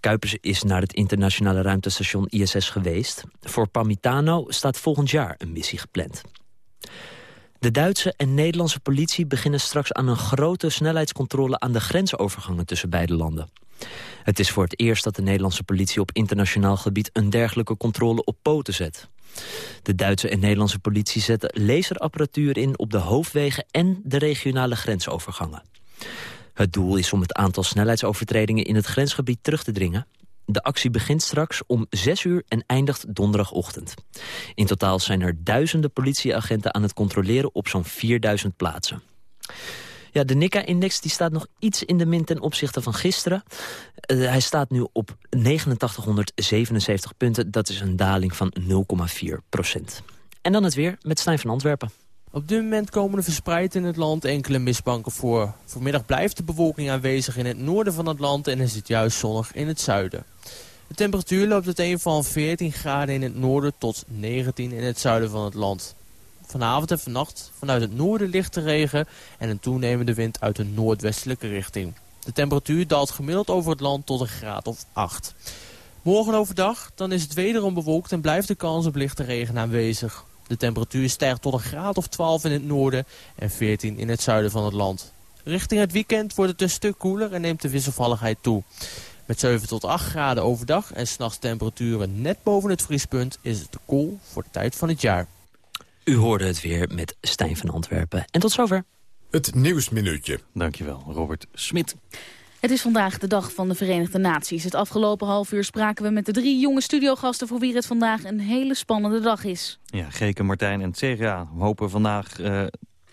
Kuipers is naar het internationale ruimtestation ISS geweest. Voor Parmitano staat volgend jaar een missie gepland. De Duitse en Nederlandse politie beginnen straks aan een grote snelheidscontrole aan de grensovergangen tussen beide landen. Het is voor het eerst dat de Nederlandse politie op internationaal gebied een dergelijke controle op poten zet. De Duitse en Nederlandse politie zetten laserapparatuur in op de hoofdwegen en de regionale grensovergangen. Het doel is om het aantal snelheidsovertredingen in het grensgebied terug te dringen. De actie begint straks om 6 uur en eindigt donderdagochtend. In totaal zijn er duizenden politieagenten aan het controleren op zo'n 4000 plaatsen. Ja, de Nikka-index die staat nog iets in de min ten opzichte van gisteren. Eh, hij staat nu op 8977 punten. Dat is een daling van 0,4 procent. En dan het weer met Stijn van Antwerpen. Op dit moment komen er verspreid in het land enkele mistbanken voor. Vanmiddag blijft de bewolking aanwezig in het noorden van het land en is het juist zonnig in het zuiden. De temperatuur loopt uiteen van 14 graden in het noorden tot 19 in het zuiden van het land. Vanavond en vannacht vanuit het noorden lichte regen en een toenemende wind uit de noordwestelijke richting. De temperatuur daalt gemiddeld over het land tot een graad of 8. Morgen overdag dan is het wederom bewolkt en blijft de kans op lichte regen aanwezig. De temperatuur stijgt tot een graad of 12 in het noorden en 14 in het zuiden van het land. Richting het weekend wordt het een stuk koeler en neemt de wisselvalligheid toe. Met 7 tot 8 graden overdag en s'nachts temperaturen net boven het vriespunt is het te koel voor de tijd van het jaar. U hoorde het weer met Stijn van Antwerpen. En tot zover. Het Nieuwsminuutje. Dankjewel, Robert Smit. Het is vandaag de dag van de Verenigde Naties. Het afgelopen half uur spraken we met de drie jonge studiogasten... voor wie het vandaag een hele spannende dag is. Ja, Geke, Martijn en Serra hopen vandaag eh,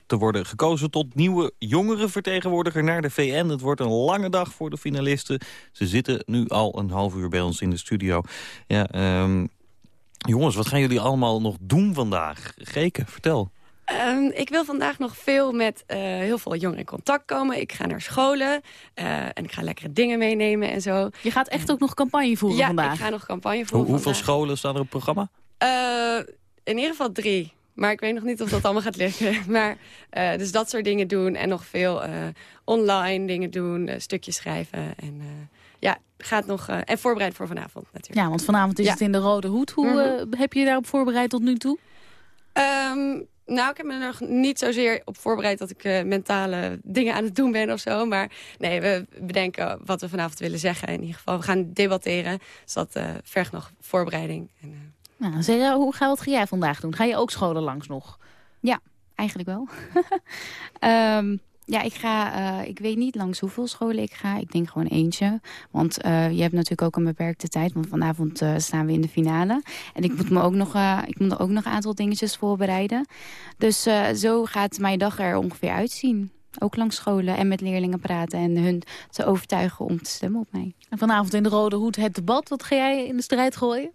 te worden gekozen tot nieuwe jongerenvertegenwoordiger naar de VN. Het wordt een lange dag voor de finalisten. Ze zitten nu al een half uur bij ons in de studio. Ja, ehm, jongens, wat gaan jullie allemaal nog doen vandaag? Geke, vertel. Ehm, ik wil vandaag nog veel met eh, heel veel jongeren in contact komen. Ik ga naar scholen eh, en ik ga lekkere dingen meenemen en zo. Je gaat echt ook nog campagne voeren ja, vandaag? ik ga nog campagne Hoe, voeren hoeveel vandaag. scholen staan er op het programma? Eh, in ieder geval drie. Maar ik weet nog niet of dat allemaal gaat lukken. Maar, eh, dus dat soort dingen doen. En nog veel eh, online dingen doen. stukjes schrijven. En uh, ja, gaat nog... Uh, en voorbereid voor vanavond natuurlijk. Ja, want vanavond is ja. het in de Rode Hoed. Hoe mm -hmm. uh, heb je je daarop voorbereid tot nu toe? Um, nou, ik heb me er nog niet zozeer op voorbereid dat ik uh, mentale dingen aan het doen ben of zo. Maar nee, we bedenken wat we vanavond willen zeggen. In ieder geval, we gaan debatteren. Dus dat uh, vergt nog voorbereiding. En, uh... nou, Zera, hoe ga, wat ga jij vandaag doen? Ga je ook scholen langs nog? Ja, eigenlijk wel. um, ja, ik ga, uh, ik weet niet langs hoeveel scholen ik ga. Ik denk gewoon eentje. Want uh, je hebt natuurlijk ook een beperkte tijd. Want vanavond uh, staan we in de finale. En ik moet me ook nog, ik moet ook nog een aantal dingetjes voorbereiden. Dus zo gaat mijn dag er ongeveer uitzien. Ook langs scholen en met leerlingen praten. En hun te overtuigen om te stemmen op mij. En vanavond in de Rode Hoed het debat. Wat ga jij in de strijd gooien?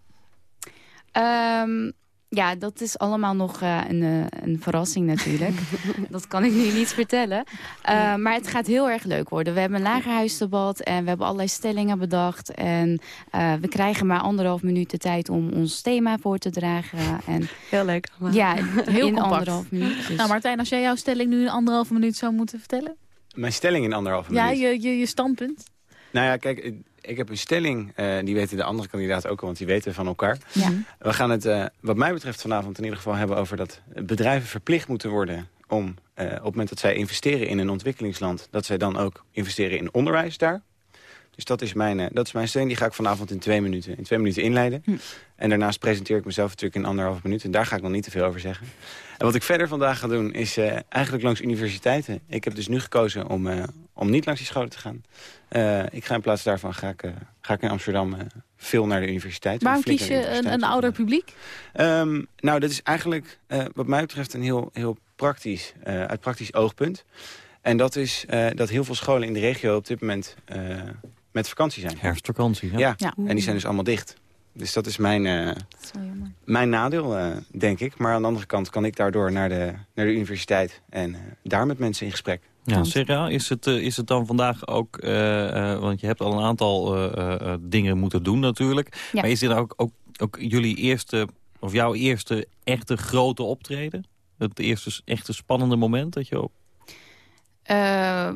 Ehm, ja, dat is allemaal nog eh, een, eh, een verrassing natuurlijk. dat kan ik nu niet vertellen. Eh, maar het gaat heel erg leuk worden. We hebben een lagerhuisdebat en we hebben allerlei stellingen bedacht. En eh, we krijgen maar anderhalf minuut de tijd om ons thema voor te dragen. En, Heel leuk. allemaal. ja, Heel in compact. anderhalf minuut. Dus. Nou Martijn, als jij jouw stelling nu in anderhalve minuut zou moeten vertellen. Mijn stelling in anderhalve Ja, minuut. je, je, je standpunt. Nou ja, kijk, ik- heb een stelling. eh, die weten de andere kandidaten ook al, want die weten van elkaar. Ja. We gaan het, eh, wat mij betreft, vanavond in ieder geval hebben over dat bedrijven verplicht moeten worden om eh, op het moment dat zij investeren in een ontwikkelingsland, dat zij dan ook investeren in onderwijs daar. Dus dat is mijn, dat is mijn stelling. Die ga ik vanavond in twee minuten, in twee minuten inleiden. Hm. En daarnaast presenteer ik mezelf natuurlijk in anderhalf minuut. En daar ga ik nog niet te veel over zeggen. En wat ik verder vandaag ga doen is eigenlijk langs universiteiten. Ik heb dus nu gekozen om, om niet langs die scholen te gaan. Eh, ik ga in plaats daarvan ga ik, eh, ga ik in Amsterdam eh, veel naar de universiteit. Waarom kies je een, een ouder publiek? Ehm, nou, dat is eigenlijk eh, wat mij betreft een heel, heel praktisch, eh, uit praktisch oogpunt. En dat is eh, dat heel veel scholen in de regio op dit moment eh, met vakantie zijn. Herfstvakantie, ja. Ja, Ja. en die zijn dus allemaal dicht. Dus dat is mijn, eh, Dat is mijn nadeel, eh, denk ik. Maar aan de andere kant kan ik daardoor naar de, naar de universiteit... en eh, daar met mensen in gesprek. Ja, Sarah, is het, eh, is het dan vandaag ook... eh, eh, want je hebt al een aantal dingen moeten doen natuurlijk. Ja. Maar is dit ook, ook, ook jullie eerste... of jouw eerste echte grote optreden? Het eerste echte spannende moment dat je... Op... Eh,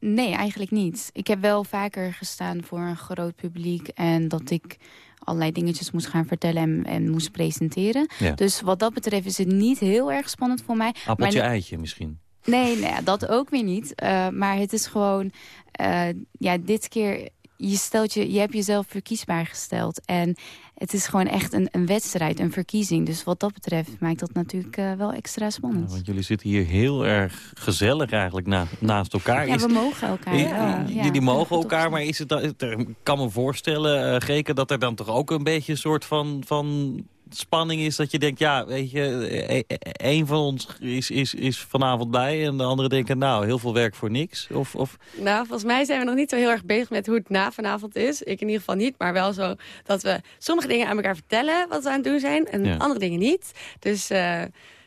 nee, eigenlijk niet. Ik heb wel vaker gestaan voor een groot publiek... en dat ik allerlei dingetjes moest gaan vertellen en, en moest presenteren. Ja. Dus wat dat betreft is het niet heel erg spannend voor mij. Appeltje Maar- eitje misschien? Nee, nee dat ook weer niet. Eh, maar het is gewoon, eh, ja, dit keer, je, stelt je, je hebt jezelf verkiesbaar gesteld. En het is gewoon echt een, een wedstrijd, een verkiezing. Dus wat dat betreft maakt dat natuurlijk eh, wel extra Ja, spannend. want jullie zitten hier heel erg gezellig eigenlijk na, naast elkaar. Ja, Is- we mogen elkaar. Wel. Ja, Jullie mogen elkaar, maar is het ik kan me voorstellen, Geke, dat er dan toch ook een beetje een soort van, van spanning is. Dat je denkt, ja, weet je, eh, eh, één van ons is, is, is vanavond bij en de andere denken, nou, heel veel werk voor niks. Of, of Nou, volgens mij zijn we nog niet zo heel erg bezig met hoe het na vanavond is. Ik in ieder geval niet, maar wel zo dat we sommige dingen aan elkaar vertellen wat we aan het doen zijn. En Ja. andere dingen niet. Dus eh,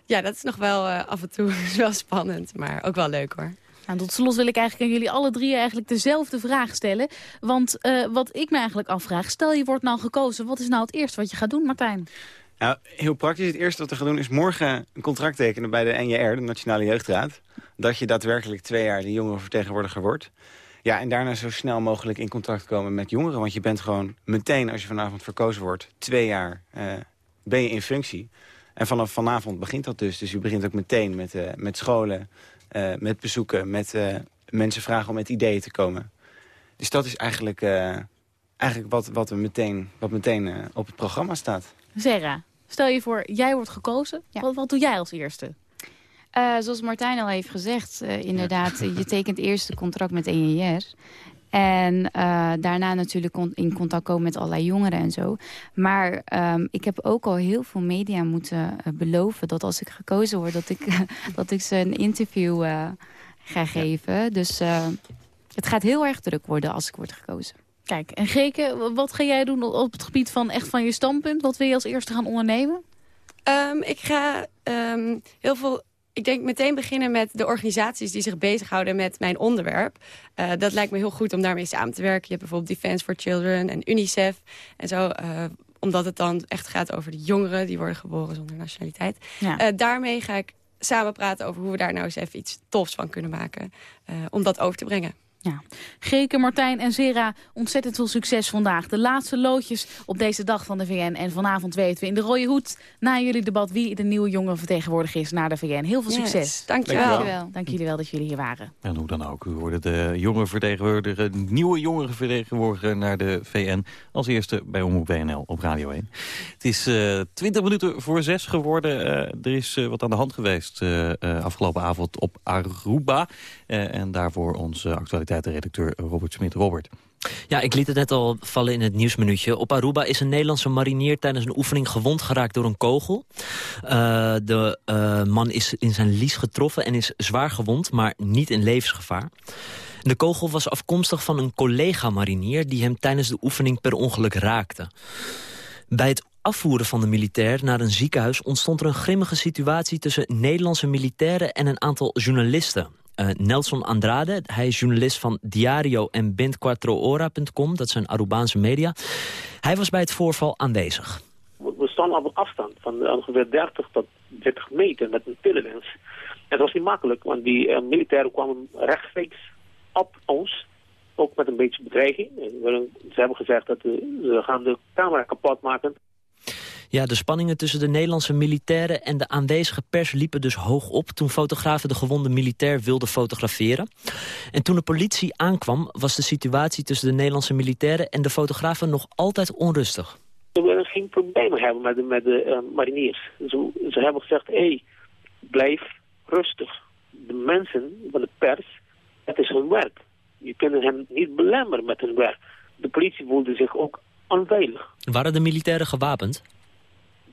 ja, dat is nog wel eh, af en toe wel spannend, maar ook wel leuk hoor. Nou, tot slot wil ik eigenlijk aan jullie alle drie eigenlijk dezelfde vraag stellen. Want eh, wat ik me eigenlijk afvraag, stel je wordt nou gekozen. Wat is nou het eerste wat je gaat doen, Martijn? Nou, heel praktisch. Het eerste wat we gaan doen is morgen een contract tekenen bij de NJR, de Nationale Jeugdraad. Dat je daadwerkelijk twee jaar de jongerenvertegenwoordiger wordt. Ja, en daarna zo snel mogelijk in contact komen met jongeren. Want je bent gewoon meteen, als je vanavond verkozen wordt, twee jaar eh, ben je in functie. En vanaf vanavond begint dat dus. Dus je begint ook meteen met, eh, met scholen, met bezoeken, met eh, mensen vragen om met ideeën te komen. Dus dat is eigenlijk, eh, eigenlijk wat, wat, we meteen, wat meteen eh, op het programma staat. Zera, stel je voor, jij wordt gekozen. Ja. Wat, wat doe jij als eerste? Eh, zoals Martijn al heeft gezegd, eh, inderdaad, je tekent eerst een contract met ENR. En eh, daarna natuurlijk in contact komen met allerlei jongeren en zo. Maar ehm, ik heb ook al heel veel media moeten eh, beloven... dat als ik gekozen word, dat ik, dat ik ze een interview eh, ga geven. Dus eh, het gaat heel erg druk worden als ik word gekozen. Kijk, en Geke, wat ga jij doen op het gebied van echt van je standpunt? Wat wil je als eerste gaan ondernemen? Ehm, ik ga ehm, heel veel. Ik denk meteen beginnen met de organisaties die zich bezighouden met mijn onderwerp. Eh, dat lijkt me heel goed om daarmee samen te werken. Je hebt bijvoorbeeld Defense for Children en UNICEF en zo. eh, omdat het dan echt gaat over de jongeren die worden geboren zonder nationaliteit. Ja. Eh, daarmee ga ik samen praten over hoe we daar nou eens even iets tofs van kunnen maken. om dat over te brengen. Geke, Martijn en Zera, ontzettend veel succes vandaag. De laatste loodjes op deze dag van de VN. En vanavond weten we in de rode hoed na jullie debat wie de nieuwe jongerenvertegenwoordiger is naar de VN. Heel veel Yes, succes. Dankjewel. Dankjewel. Dank jullie wel dat jullie hier waren. En hoe dan ook, u hoorde de jongerenvertegenwoordiger, nieuwe jongerenvertegenwoordiger naar de VN. Als eerste bij Omroep WNL op Radio 1. Het is eh 20 minuten voor zes geworden. Eh, er is eh, wat aan de hand geweest eh, eh, afgelopen avond op Aruba. Eh, en daarvoor onze actualiteitenredacteur Robert Smit. Robert. Ja, ik liet het net al vallen in het nieuwsminuutje. Op Aruba is een Nederlandse marinier tijdens een oefening gewond geraakt door een kogel. Eh, de eh, man is in zijn lies getroffen en is zwaar gewond, maar niet in levensgevaar. De kogel was afkomstig van een collega-marinier... die hem tijdens de oefening per ongeluk raakte. Bij het afvoeren van de militair naar een ziekenhuis... ontstond er een grimmige situatie tussen Nederlandse militairen en een aantal journalisten. Eh, Nelson Andrade, hij is journalist van Diario en Bindquattroora.com. Dat zijn Arubaanse media. Hij was bij het voorval aanwezig. We stonden op een afstand van ongeveer 30 tot 30 meter met een telelens. Het was niet makkelijk, want die eh, militairen kwamen rechtstreeks op ons. Ook met een beetje bedreiging. Ze hebben gezegd dat eh, ze gaan de camera kapot maken. Ja, de spanningen tussen de Nederlandse militairen en de aanwezige pers liepen dus hoog op... toen fotografen de gewonde militair wilden fotograferen. En toen de politie aankwam, was de situatie tussen de Nederlandse militairen... en de fotografen nog altijd onrustig. Ze willen geen problemen hebben met de, met de eh, mariniers. Ze, ze hebben gezegd, hé, hey, blijf rustig. De mensen van de pers, het is hun werk. Je kunt hen niet belemmeren met hun werk. De politie voelde zich ook onveilig. Waren de militairen gewapend?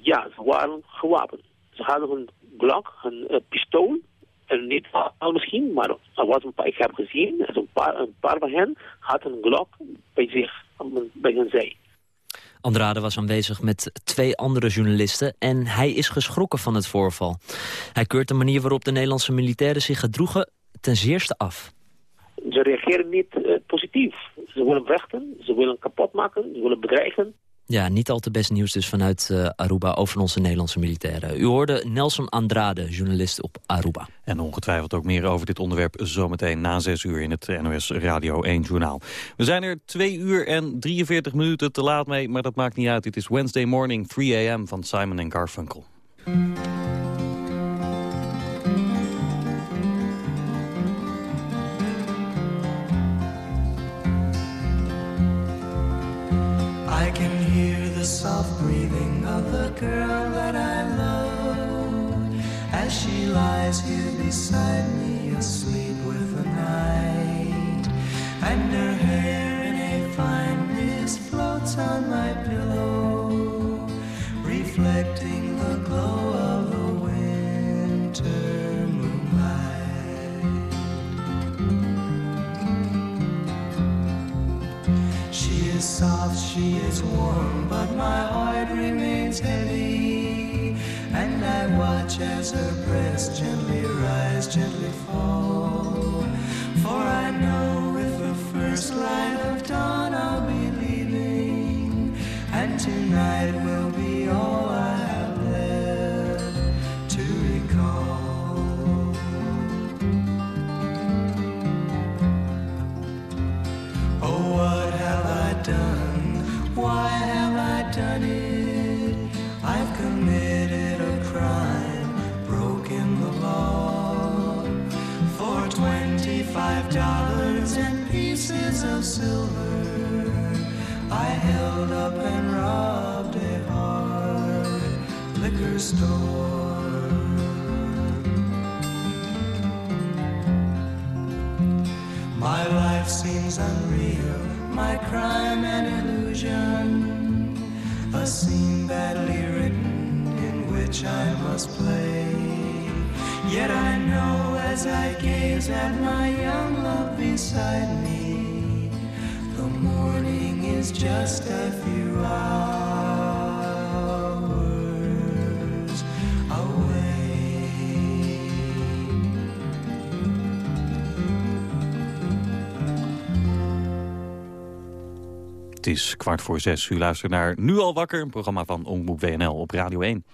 Ja, ze waren gewapend. Ze hadden een Glock, een eh, pistool. En niet al misschien, maar er was een paar, ik heb gezien, een paar, een paar van hen had een Glock bij zich, bij hun zij. Andrade was aanwezig met twee andere journalisten... en hij is geschrokken van het voorval. Hij keurt de manier waarop de Nederlandse militairen zich gedroegen ten zeerste af. Ze reageren niet eh, positief. Ze willen vechten, ze willen kapot maken, ze willen bedreigen. Ja, niet al te best nieuws dus vanuit eh, Aruba over onze Nederlandse militairen. U hoorde Nelson Andrade, journalist op Aruba. En ongetwijfeld ook meer over dit onderwerp zometeen na 6 uur in het NOS Radio 1 Journaal. We zijn er 2 uur en 43 minuten te laat mee, maar dat maakt niet uit. Het is Wednesday morning, 3 a.m. van Simon Garfunkel. Soft breathing of the girl that I love as she lies here beside me, asleep with the night. And her hair in a fine mist floats on my pillow, she is warm, but my heart remains heavy. And I watch as her breast gently rise, gently fall. My crime an illusion, a scene badly written in which I must play. Yet I know as I gaze at my young love beside me, the morning is just a few hours Het is kwart voor zes. U luistert naar Nu al wakker, een programma van Omroep WNL op Radio 1.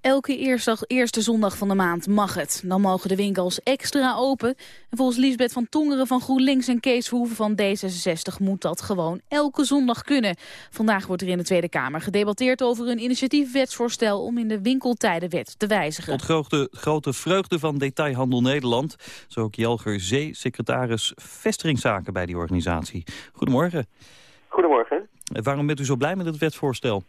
Elke eerste, eerste zondag van de maand mag het. Dan mogen de winkels extra open. En volgens Liesbeth van Tongeren van GroenLinks en Kees Verhoeven van D66 moet dat gewoon elke zondag kunnen. Vandaag wordt er in de Tweede Kamer gedebatteerd over een initiatiefwetsvoorstel om in de winkeltijdenwet te wijzigen. Tot grote, grote vreugde van Detailhandel Nederland. Zo ook Jelger Zee, secretaris vesteringszaken bij die organisatie. Goedemorgen. Goedemorgen. Waarom bent u zo blij met het wetsvoorstel?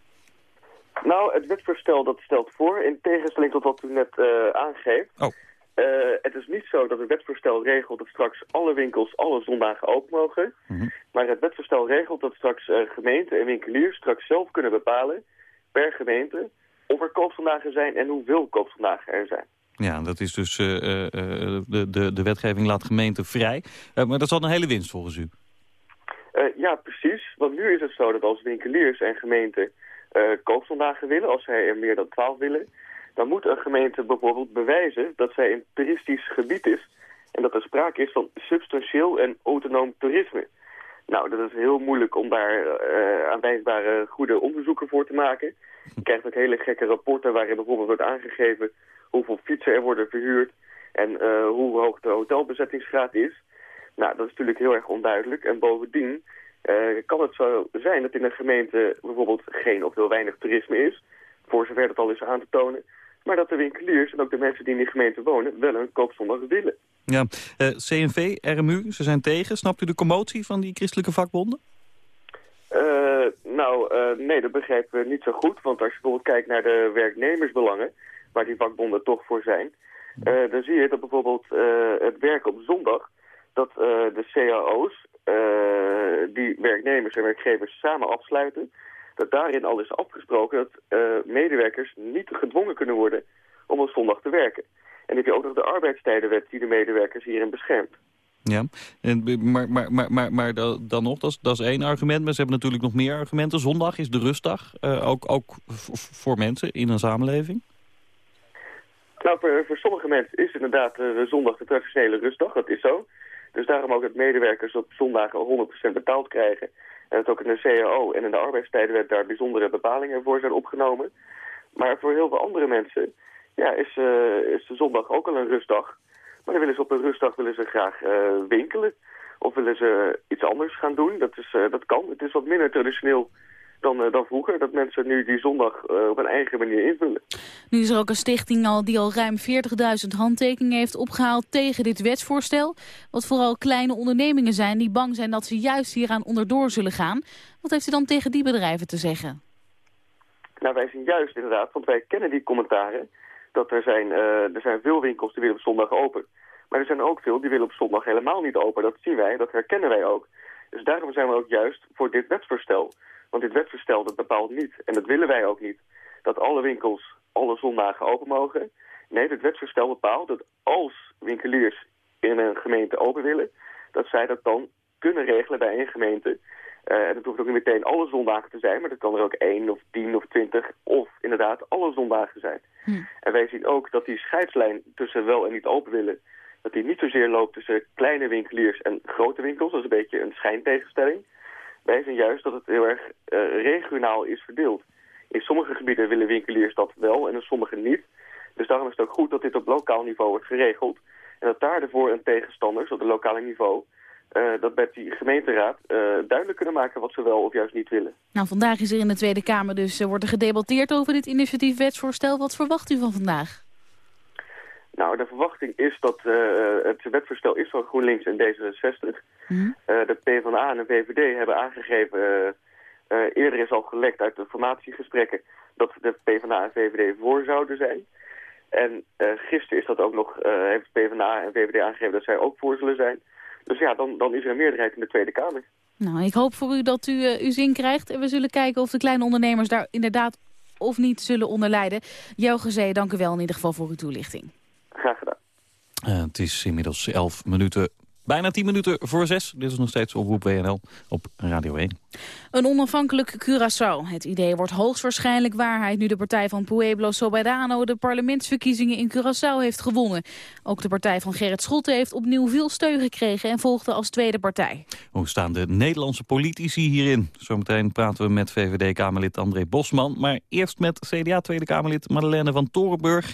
Nou, het wetsvoorstel dat stelt voor, in tegenstelling tot wat u net eh, aangeeft. Oh. Eh, het is niet zo dat het wetsvoorstel regelt dat straks alle winkels alle zondagen open mogen. Mhm. Maar het wetsvoorstel regelt dat straks eh, gemeenten en winkeliers straks zelf kunnen bepalen, per gemeente, of er koopvandagen zijn en hoeveel koopvandagen er zijn. Ja, dat is dus de, de, de wetgeving laat gemeenten vrij. Maar dat is al een hele winst volgens u. Eh, ja, precies. Want nu is het zo dat als winkeliers en gemeenten eh, koopzondagen willen, als zij er meer dan 12 willen, dan moet een gemeente bijvoorbeeld bewijzen dat zij een toeristisch gebied is en dat er sprake is van substantieel en autonoom toerisme. Nou, dat is heel moeilijk om daar eh, aanwijsbare goede onderzoeken voor te maken. Je krijgt ook hele gekke rapporten waarin bijvoorbeeld wordt aangegeven hoeveel fietsen er worden verhuurd en hoe hoog de hotelbezettingsgraad is. Nou, dat is natuurlijk heel erg onduidelijk. En bovendien eh, kan het zo zijn dat in een gemeente bijvoorbeeld geen of heel weinig toerisme is, voor zover dat al is aan te tonen, maar dat de winkeliers en ook de mensen die in die gemeente wonen wel een koopzondag willen. Ja, eh, CNV, RMU, ze zijn tegen. Snapt u de commotie van die christelijke vakbonden? Eh, nou, nee, dat begrijpen we niet zo goed. Want als je bijvoorbeeld kijkt naar de werknemersbelangen, waar die vakbonden toch voor zijn, dan zie je dat bijvoorbeeld het werk op zondag, dat eh, de cao's, eh, die werknemers en werkgevers samen afsluiten, dat daarin al is afgesproken dat eh, medewerkers niet gedwongen kunnen worden om op zondag te werken. En dan heb je ook nog de arbeidstijdenwet die de medewerkers hierin beschermt. Ja, en, maar, maar, maar, maar, maar da- dan nog, dat is, dat is één argument. Maar ze hebben natuurlijk nog meer argumenten. Zondag is de rustdag, ook, ook voor mensen in een samenleving. Nou, voor, voor sommige mensen is inderdaad de zondag de traditionele rustdag. Dat is zo. Dus daarom ook dat medewerkers op zondagen 100% betaald krijgen. En dat ook in de CAO en in de arbeidstijdenwet daar bijzondere bepalingen voor zijn opgenomen. Maar voor heel veel andere mensen ja, is, eh, is de zondag ook al een rustdag. Maar willen ze op een rustdag willen ze graag eh, winkelen. Of willen ze iets anders gaan doen. Dat, is, eh, dat kan. Het is wat minder traditioneel dan, eh, dan vroeger. Dat mensen nu die zondag eh, op een eigen manier invullen. Nu is er ook een stichting al, die al ruim 40.000 handtekeningen heeft opgehaald tegen dit wetsvoorstel. Wat vooral kleine ondernemingen zijn die bang zijn dat ze juist hieraan onderdoor zullen gaan. Wat heeft u dan tegen die bedrijven te zeggen? Nou, wij zien juist inderdaad, want wij kennen die commentaren, dat er zijn, eh, er zijn veel winkels die willen op zondag open. Maar er zijn ook veel die willen op zondag helemaal niet open. Dat zien wij, dat herkennen wij ook. Dus daarom zijn we ook juist voor dit wetsvoorstel. Want dit wetsvoorstel dat bepaalt niet, en dat willen wij ook niet, dat alle winkels alle zondagen open mogen. Nee, dit wetsvoorstel bepaalt dat als winkeliers in een gemeente open willen, dat zij dat dan kunnen regelen bij een gemeente. Eh, en dat hoeft ook niet meteen alle zondagen te zijn, maar dat kan er ook één of tien of twintig of inderdaad alle zondagen zijn. En wij zien ook dat die scheidslijn tussen wel en niet open willen, dat die niet zozeer loopt tussen kleine winkeliers en grote winkels. Dat is een beetje een schijntegenstelling. Wij zien juist dat het heel erg eh, regionaal is verdeeld. In sommige gebieden willen winkeliers dat wel en in sommige niet. Dus daarom is het ook goed dat dit op lokaal niveau wordt geregeld. En dat daar de voor- en tegenstanders op het lokale niveau... eh, dat met die gemeenteraad eh, duidelijk kunnen maken wat ze wel of juist niet willen. Nou, vandaag is er in de Tweede Kamer dus eh, wordt er gedebatteerd over dit initiatief wetsvoorstel. Wat verwacht u van vandaag? Nou, de verwachting is dat eh, het wetvoorstel is van GroenLinks en D66. Hm? Eh, de PvdA en de VVD hebben aangegeven... eh, eh, eerder is al gelekt uit de formatiegesprekken... dat de PvdA en VVD voor zouden zijn. En eh, gisteren is dat ook nog, eh, heeft PvdA en VVD aangegeven dat zij ook voor zullen zijn. Dus ja, dan, dan is er een meerderheid in de Tweede Kamer. Nou, ik hoop voor u dat u uw zin krijgt. En we zullen kijken of de kleine ondernemers daar inderdaad of niet zullen onder lijden. Jelge Zee, dank u wel in ieder geval voor uw toelichting. Graag gedaan. Eh, het is inmiddels 11 minuten, bijna 10 minuten voor 6. Dit is nog steeds Oproep WNL op Radio 1. Een onafhankelijk Curaçao. Het idee wordt hoogstwaarschijnlijk waarheid nu de partij van Pueblo Soberano de parlementsverkiezingen in Curaçao heeft gewonnen. Ook de partij van Gerrit Scholte heeft opnieuw veel steun gekregen en volgde als tweede partij. Hoe staan de Nederlandse politici hierin? Zometeen praten we met VVD-Kamerlid André Bosman. Maar eerst met CDA-Tweede Kamerlid Madeleine van Torenburg.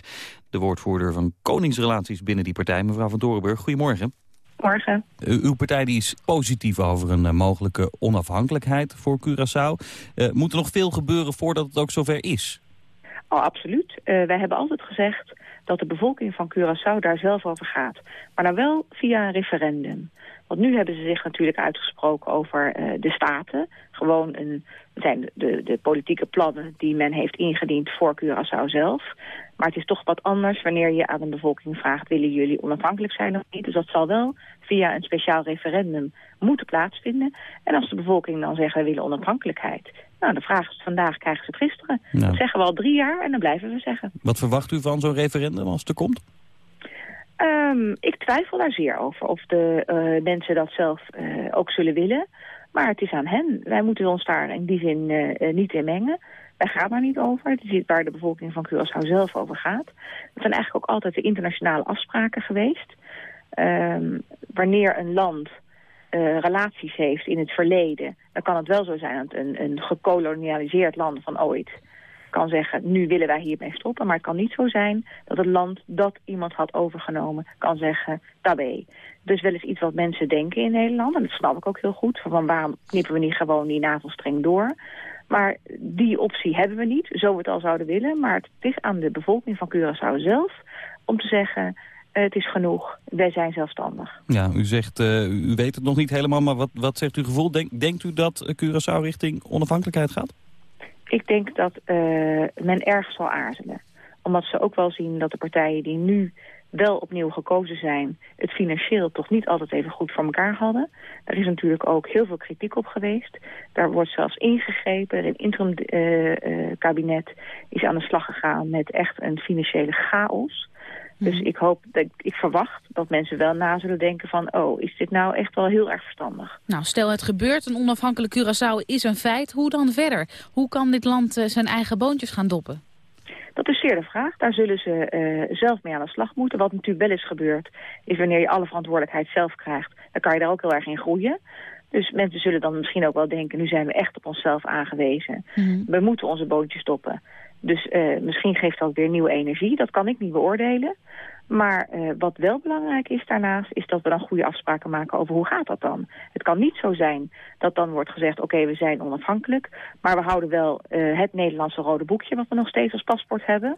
De woordvoerder van koningsrelaties binnen die partij. Mevrouw van Torenburg, goedemorgen. Morgen. U- uw partij die is positief over een eh, mogelijke onafhankelijkheid voor Curaçao. Eh, moet er nog veel gebeuren voordat het ook zover is? Oh, absoluut. Eh, wij hebben altijd gezegd dat de bevolking van Curaçao daar zelf over gaat. Maar dan wel via een referendum. Want nu hebben ze zich natuurlijk uitgesproken over eh, de staten. Gewoon een, zijn de, de politieke plannen die men heeft ingediend voor Curaçao zelf. Maar het is toch wat anders wanneer je aan een bevolking vraagt... willen jullie onafhankelijk zijn of niet? Dus dat zal wel via een speciaal referendum moeten plaatsvinden. En als de bevolking dan zegt, wij willen onafhankelijkheid... nou, de vraag is vandaag, krijgen ze het gisteren? Nou. Dat zeggen we al drie jaar en dan blijven we zeggen. Wat verwacht u van zo'n referendum als het er komt? Ehm, ik twijfel daar zeer over of de eh, mensen dat zelf eh, ook zullen willen. Maar het is aan hen. Wij moeten ons daar in die zin eh, niet in mengen. Daar gaat maar niet over. Het is waar de bevolking van Curaçao zelf over gaat. Het zijn eigenlijk ook altijd de internationale afspraken geweest. Ehm, wanneer een land relaties heeft in het verleden... dan kan het wel zo zijn dat een, een gekolonialiseerd land van ooit kan zeggen... nu willen wij hiermee stoppen. Maar het kan niet zo zijn dat het land dat iemand had overgenomen... kan zeggen, tabé. Dus wel eens iets wat mensen denken in Nederland. En dat snap ik ook heel goed. Van waarom knippen we niet gewoon die navelstreng door... Maar die optie hebben we niet, zo we het al zouden willen. Maar het is aan de bevolking van Curaçao zelf om te zeggen... het is genoeg, wij zijn zelfstandig. Ja, u zegt, eh, u weet het nog niet helemaal, maar wat, wat zegt uw gevoel? Denk, denkt u dat Curaçao richting onafhankelijkheid gaat? Ik denk dat eh, men erg zal aarzelen. Omdat ze ook wel zien dat de partijen die nu wel opnieuw gekozen zijn... het financieel toch niet altijd even goed voor elkaar hadden. Daar is natuurlijk ook heel veel kritiek op geweest. Daar wordt zelfs ingegrepen. Een interim eh, eh, kabinet is aan de slag gegaan met echt een financiële chaos. Dus ik hoop, dat, ik verwacht dat mensen wel na zullen denken van... oh, is dit nou echt wel heel erg verstandig? Nou, stel het gebeurt, een onafhankelijk Curaçao is een feit. Hoe dan verder? Hoe kan dit land eh, zijn eigen boontjes gaan doppen? Dat is zeer de vraag. Daar zullen ze eh, zelf mee aan de slag moeten. Wat natuurlijk wel is gebeurd, is wanneer je alle verantwoordelijkheid zelf krijgt... dan kan je daar ook heel erg in groeien. Dus mensen zullen dan misschien ook wel denken... nu zijn we echt op onszelf aangewezen. We moeten onze boontjes stoppen. Dus eh, misschien geeft dat weer nieuwe energie. Dat kan ik niet beoordelen. Maar eh, wat wel belangrijk is daarnaast... is dat we dan goede afspraken maken over hoe gaat dat dan. Het kan niet zo zijn dat dan wordt gezegd... oké, we zijn onafhankelijk... maar we houden wel eh, het Nederlandse rode boekje... wat we nog steeds als paspoort hebben.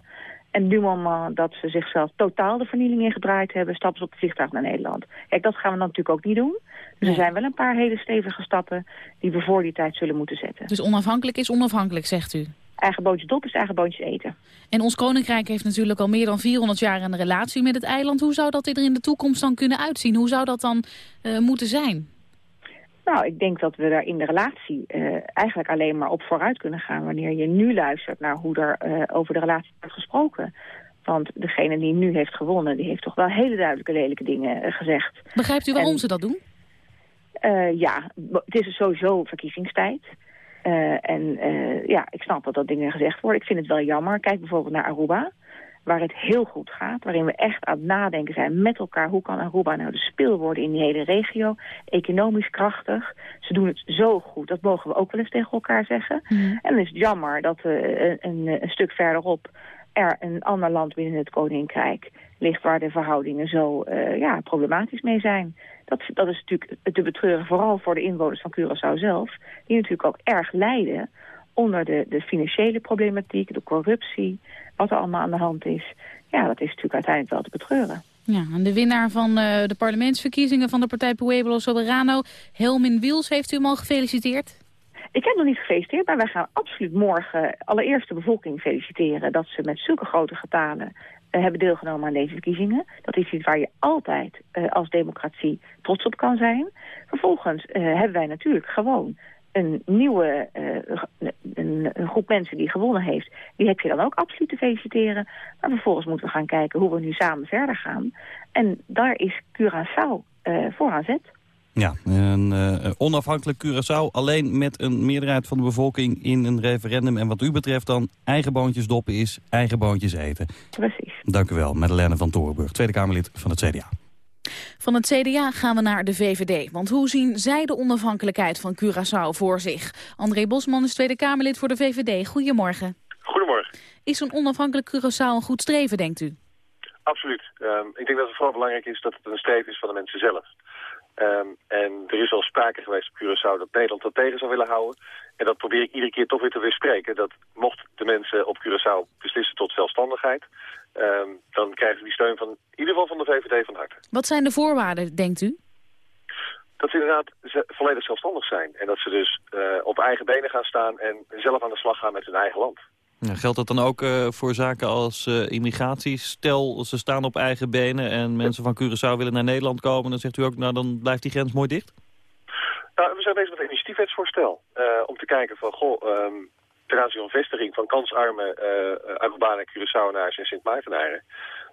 En nu moment dat ze zichzelf totaal de vernieling ingedraaid hebben... stappen ze op het vliegtuig naar Nederland. Kijk, dat gaan we dan natuurlijk ook niet doen. Dus er zijn wel een paar hele stevige stappen... die we voor die tijd zullen moeten zetten. Dus onafhankelijk is onafhankelijk, zegt u? Eigen boontjes dop is eigen boontjes eten. En ons koninkrijk heeft natuurlijk al meer dan 400 jaar een relatie met het eiland. Hoe zou dat er in de toekomst dan kunnen uitzien? Hoe zou dat dan eh, moeten zijn? Nou, ik denk dat we daar in de relatie eh, eigenlijk alleen maar op vooruit kunnen gaan... wanneer je nu luistert naar hoe er eh, over de relatie wordt gesproken. Want degene die nu heeft gewonnen, die heeft toch wel hele duidelijke lelijke dingen gezegd. Begrijpt u waarom En- ze dat doen? Ja, het is sowieso verkiezingstijd. Eh, en eh, ja, ik snap dat dat dingen gezegd worden. Ik vind het wel jammer. Kijk bijvoorbeeld naar Aruba, waar het heel goed gaat. Waarin we echt aan het nadenken zijn met elkaar. Hoe kan Aruba nou de speel worden in die hele regio? Economisch krachtig. Ze doen het zo goed. Dat mogen we ook wel eens tegen elkaar zeggen. En dan is het jammer dat eh, een, een, een stuk verderop er een ander land binnen het Koninkrijk ligt waar de verhoudingen zo eh, ja, problematisch mee zijn. Dat, dat is natuurlijk te betreuren, vooral voor de inwoners van Curaçao zelf, die natuurlijk ook erg lijden onder de, de financiële problematiek, de corruptie, wat er allemaal aan de hand is. Ja, dat is natuurlijk uiteindelijk wel te betreuren. Ja, en de winnaar van eh, de parlementsverkiezingen van de partij Pueblo Soberano, Helmin Wiels, heeft u hem al gefeliciteerd? Ik heb nog niet gefeliciteerd, maar wij gaan absoluut morgen allereerst de bevolking feliciteren dat ze met zulke grote getalen hebben deelgenomen aan deze verkiezingen. Dat is iets waar je altijd eh, als democratie trots op kan zijn. Vervolgens eh, hebben wij natuurlijk gewoon een nieuwe eh, een, een groep mensen die gewonnen heeft. Die heb je dan ook absoluut te feliciteren. Maar vervolgens moeten we gaan kijken hoe we nu samen verder gaan. En daar is Curaçao eh voor aan zet. Ja, een eh, onafhankelijk Curaçao alleen met een meerderheid van de bevolking in een referendum. En wat u betreft dan eigen boontjes doppen is eigen boontjes eten. Precies. Dank u wel, Madeleine van Torenburg, Tweede Kamerlid van het CDA. Van het CDA gaan we naar de VVD. Want hoe zien zij de onafhankelijkheid van Curaçao voor zich? André Bosman is Tweede Kamerlid voor de VVD. Goedemorgen. Goedemorgen. Is een onafhankelijk Curaçao een goed streven, denkt u? Absoluut. Ehm, ik denk dat het vooral belangrijk is dat het een streven is van de mensen zelf. Ehm, en er is al sprake geweest op Curaçao dat Nederland dat tegen zou willen houden. En dat probeer ik iedere keer toch weer te weerspreken. Dat mocht de mensen op Curaçao beslissen tot zelfstandigheid... ehm, dan krijgen ze die steun van in ieder geval van de VVD van harte. Wat zijn de voorwaarden, denkt u? Dat ze inderdaad ze- volledig zelfstandig zijn. En dat ze dus eh, op eigen benen gaan staan en zelf aan de slag gaan met hun eigen land. Ja, geldt dat dan ook eh, voor zaken als eh, immigratie? Stel, ze staan op eigen benen en mensen van Curaçao willen naar Nederland komen... dan zegt u ook, nou dan blijft die grens mooi dicht? Nou, we zijn bezig met een initiatiefwetsvoorstel. eh, om te kijken van, goh, ehm ten aanzien van vestiging van kansarme uh, Arubanen, Curaçaoenaars en Sint Maartenaren.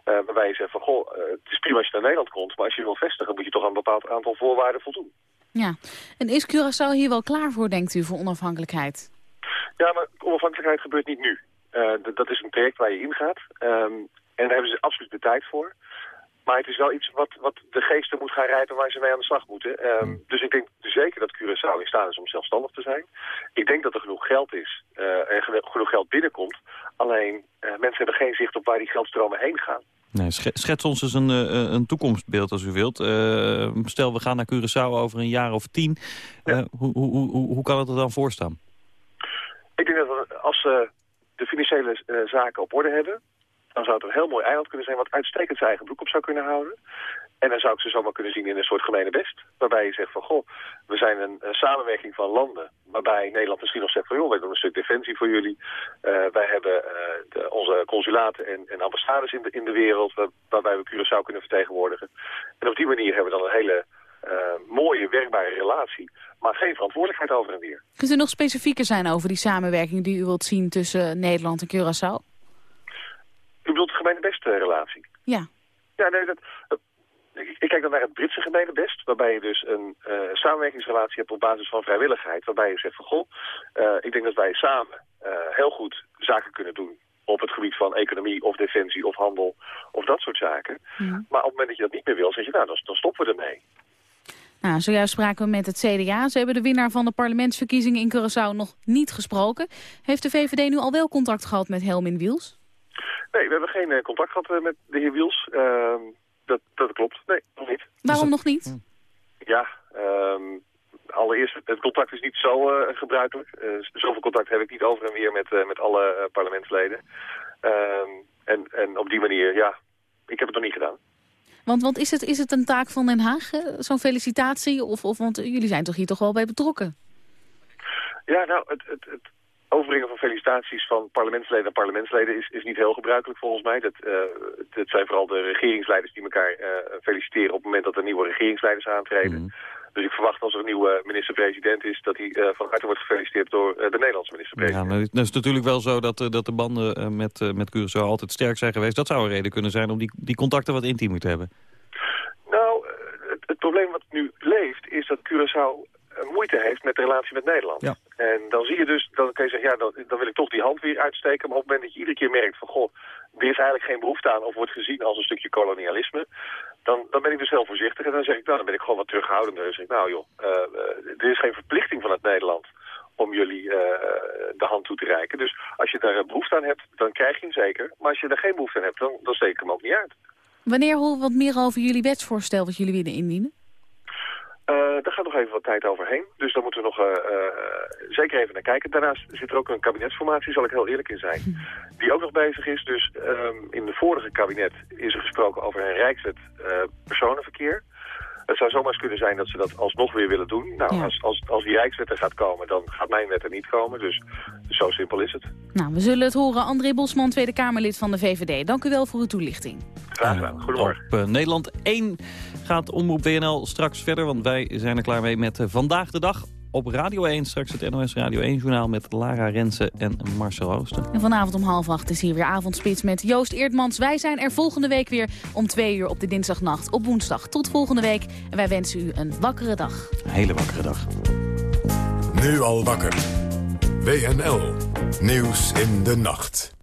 eh, waarbij je zegt van, goh, eh, het is prima als je naar Nederland komt, maar als je wil vestigen moet je toch aan een bepaald aantal voorwaarden voldoen. Ja. En is Curaçao hier wel klaar voor, denkt u, voor onafhankelijkheid? Ja, maar onafhankelijkheid gebeurt niet nu. Eh, dat is een traject waar je ingaat. Ehm, en daar hebben ze absoluut de tijd voor. Maar het is wel iets wat, wat de geesten moet gaan rijpen waar ze mee aan de slag moeten. Ehm, Dus ik denk zeker dat Curaçao in staat is om zelfstandig te zijn. Ik denk dat er genoeg geld is eh, en geno- genoeg geld binnenkomt. Alleen eh, mensen hebben geen zicht op waar die geldstromen heen gaan. Nee, sch- schets ons eens een, een toekomstbeeld als u wilt. Eh, stel, we gaan naar Curaçao over een jaar of tien. Hoe, hoe, hoe, hoe kan het er dan voor staan? Ik denk dat als ze de financiële eh, zaken op orde hebben... dan zou het een heel mooi eiland kunnen zijn... wat uitstekend zijn eigen broek op zou kunnen houden. En dan zou ik ze zomaar kunnen zien in een soort gemene best. Waarbij je zegt van, goh, we zijn een, samenwerking van landen. Waarbij Nederland misschien nog zegt van, joh, wij doen een stuk defensie voor jullie. Eh, wij hebben eh, de- onze consulaten en, en ambassades in de, in de wereld... waar- waarbij we Curaçao kunnen vertegenwoordigen. En op die manier hebben we dan een hele mooie, werkbare relatie. Maar geen verantwoordelijkheid over en weer. Kunt u nog specifieker zijn over die samenwerking die u wilt zien tussen Nederland en Curaçao? U bedoelt de gemene beste relatie? Ja. Ja, nee, dat, dat- ik, kijk dan naar het Britse gemene best, waarbij je dus een eh, samenwerkingsrelatie hebt op basis van vrijwilligheid. Waarbij je zegt van, goh, eh, ik denk dat wij samen eh, heel goed zaken kunnen doen op het gebied van economie of defensie of handel of dat soort zaken. Maar op het moment dat je dat niet meer wil, zeg je, nou, dan, dan stoppen we ermee. Nou, zojuist spraken we met het CDA. Ze hebben de winnaar van de parlementsverkiezingen in Curaçao nog niet gesproken. Heeft de VVD nu al wel contact gehad met Helmin Wiels? Nee, we hebben geen eh, contact gehad eh, met de heer Wiels. Ehm, dat, dat klopt. Nee, nog niet. Waarom nog niet? Ja, ehm, allereerst, het contact is niet zo eh, gebruikelijk. Eh, zoveel contact heb ik niet over en weer met, eh, met alle parlementsleden. Ehm, en, en op die manier, ja, ik heb het nog niet gedaan. Want, want is, het, is het een taak van Den Haag, eh, zo'n felicitatie? Of, of, want jullie zijn toch hier toch wel bij betrokken? Ja, nou, het, het, het overbrengen van felicitaties van parlementsleden en parlementsleden is, is niet heel gebruikelijk volgens mij. Dat, eh, het zijn vooral de regeringsleiders die elkaar eh, feliciteren op het moment dat er nieuwe regeringsleiders aantreden. Dus ik verwacht als er een nieuwe minister-president is, dat hij eh, van harte wordt gefeliciteerd door eh, de Nederlandse minister-president. Ja, maar het is natuurlijk wel zo dat, eh, dat de banden met, met Curaçao altijd sterk zijn geweest. Dat zou een reden kunnen zijn om die, die contacten wat intiemer te hebben. Nou, het, het probleem wat nu leeft is dat Curaçao moeite heeft met de relatie met Nederland. Ja. En dan zie je dus, dan kun je zeggen, ja, dan, dan wil ik toch die hand weer uitsteken. Maar op het moment dat je iedere keer merkt van, goh, er is eigenlijk geen behoefte aan of wordt gezien als een stukje kolonialisme. Dan, dan ben ik dus heel voorzichtig en dan zeg ik, nou, dan ben ik gewoon wat terughoudender. Dan zeg ik, nou joh, eh, eh, er is geen verplichting van het Nederland om jullie eh, de hand toe te reiken. Dus als je daar een behoefte aan hebt, dan krijg je hem zeker. Maar als je daar geen behoefte aan hebt, dan, dan steek ik hem ook niet uit. Wanneer horen we wat meer over jullie wetsvoorstel wat jullie willen indienen? Eh, daar gaat nog even wat tijd overheen. Dus daar moeten we nog eh, eh, zeker even naar kijken. Daarnaast zit er ook een kabinetsformatie, zal ik heel eerlijk in zijn, die ook nog bezig is. Dus ehm, in de vorige kabinet is er gesproken over een rijkswet personenverkeer. Het zou zomaar eens kunnen zijn dat ze dat alsnog weer willen doen. Nou, als, als, als die rijkswet er gaat komen, dan gaat mijn wet er niet komen. Dus zo simpel is het. Nou, we zullen het horen. André Bosman, Tweede Kamerlid van de VVD. Dank u wel voor uw toelichting. Graag gedaan. Goedemorgen. Op eh, Nederland 1 gaat Omroep WNL straks verder, want wij zijn er klaar mee met eh, Vandaag de Dag. Op Radio 1 straks het NOS Radio 1-journaal met Lara Rensen en Marcel Oosten. En vanavond om half acht is hier weer avondspits met Joost Eertmans. Wij zijn er volgende week weer om twee uur op de dinsdagnacht op woensdag. Tot volgende week en wij wensen u een wakkere dag. Een hele wakkere dag. Nu al wakker. WNL. Nieuws in de nacht.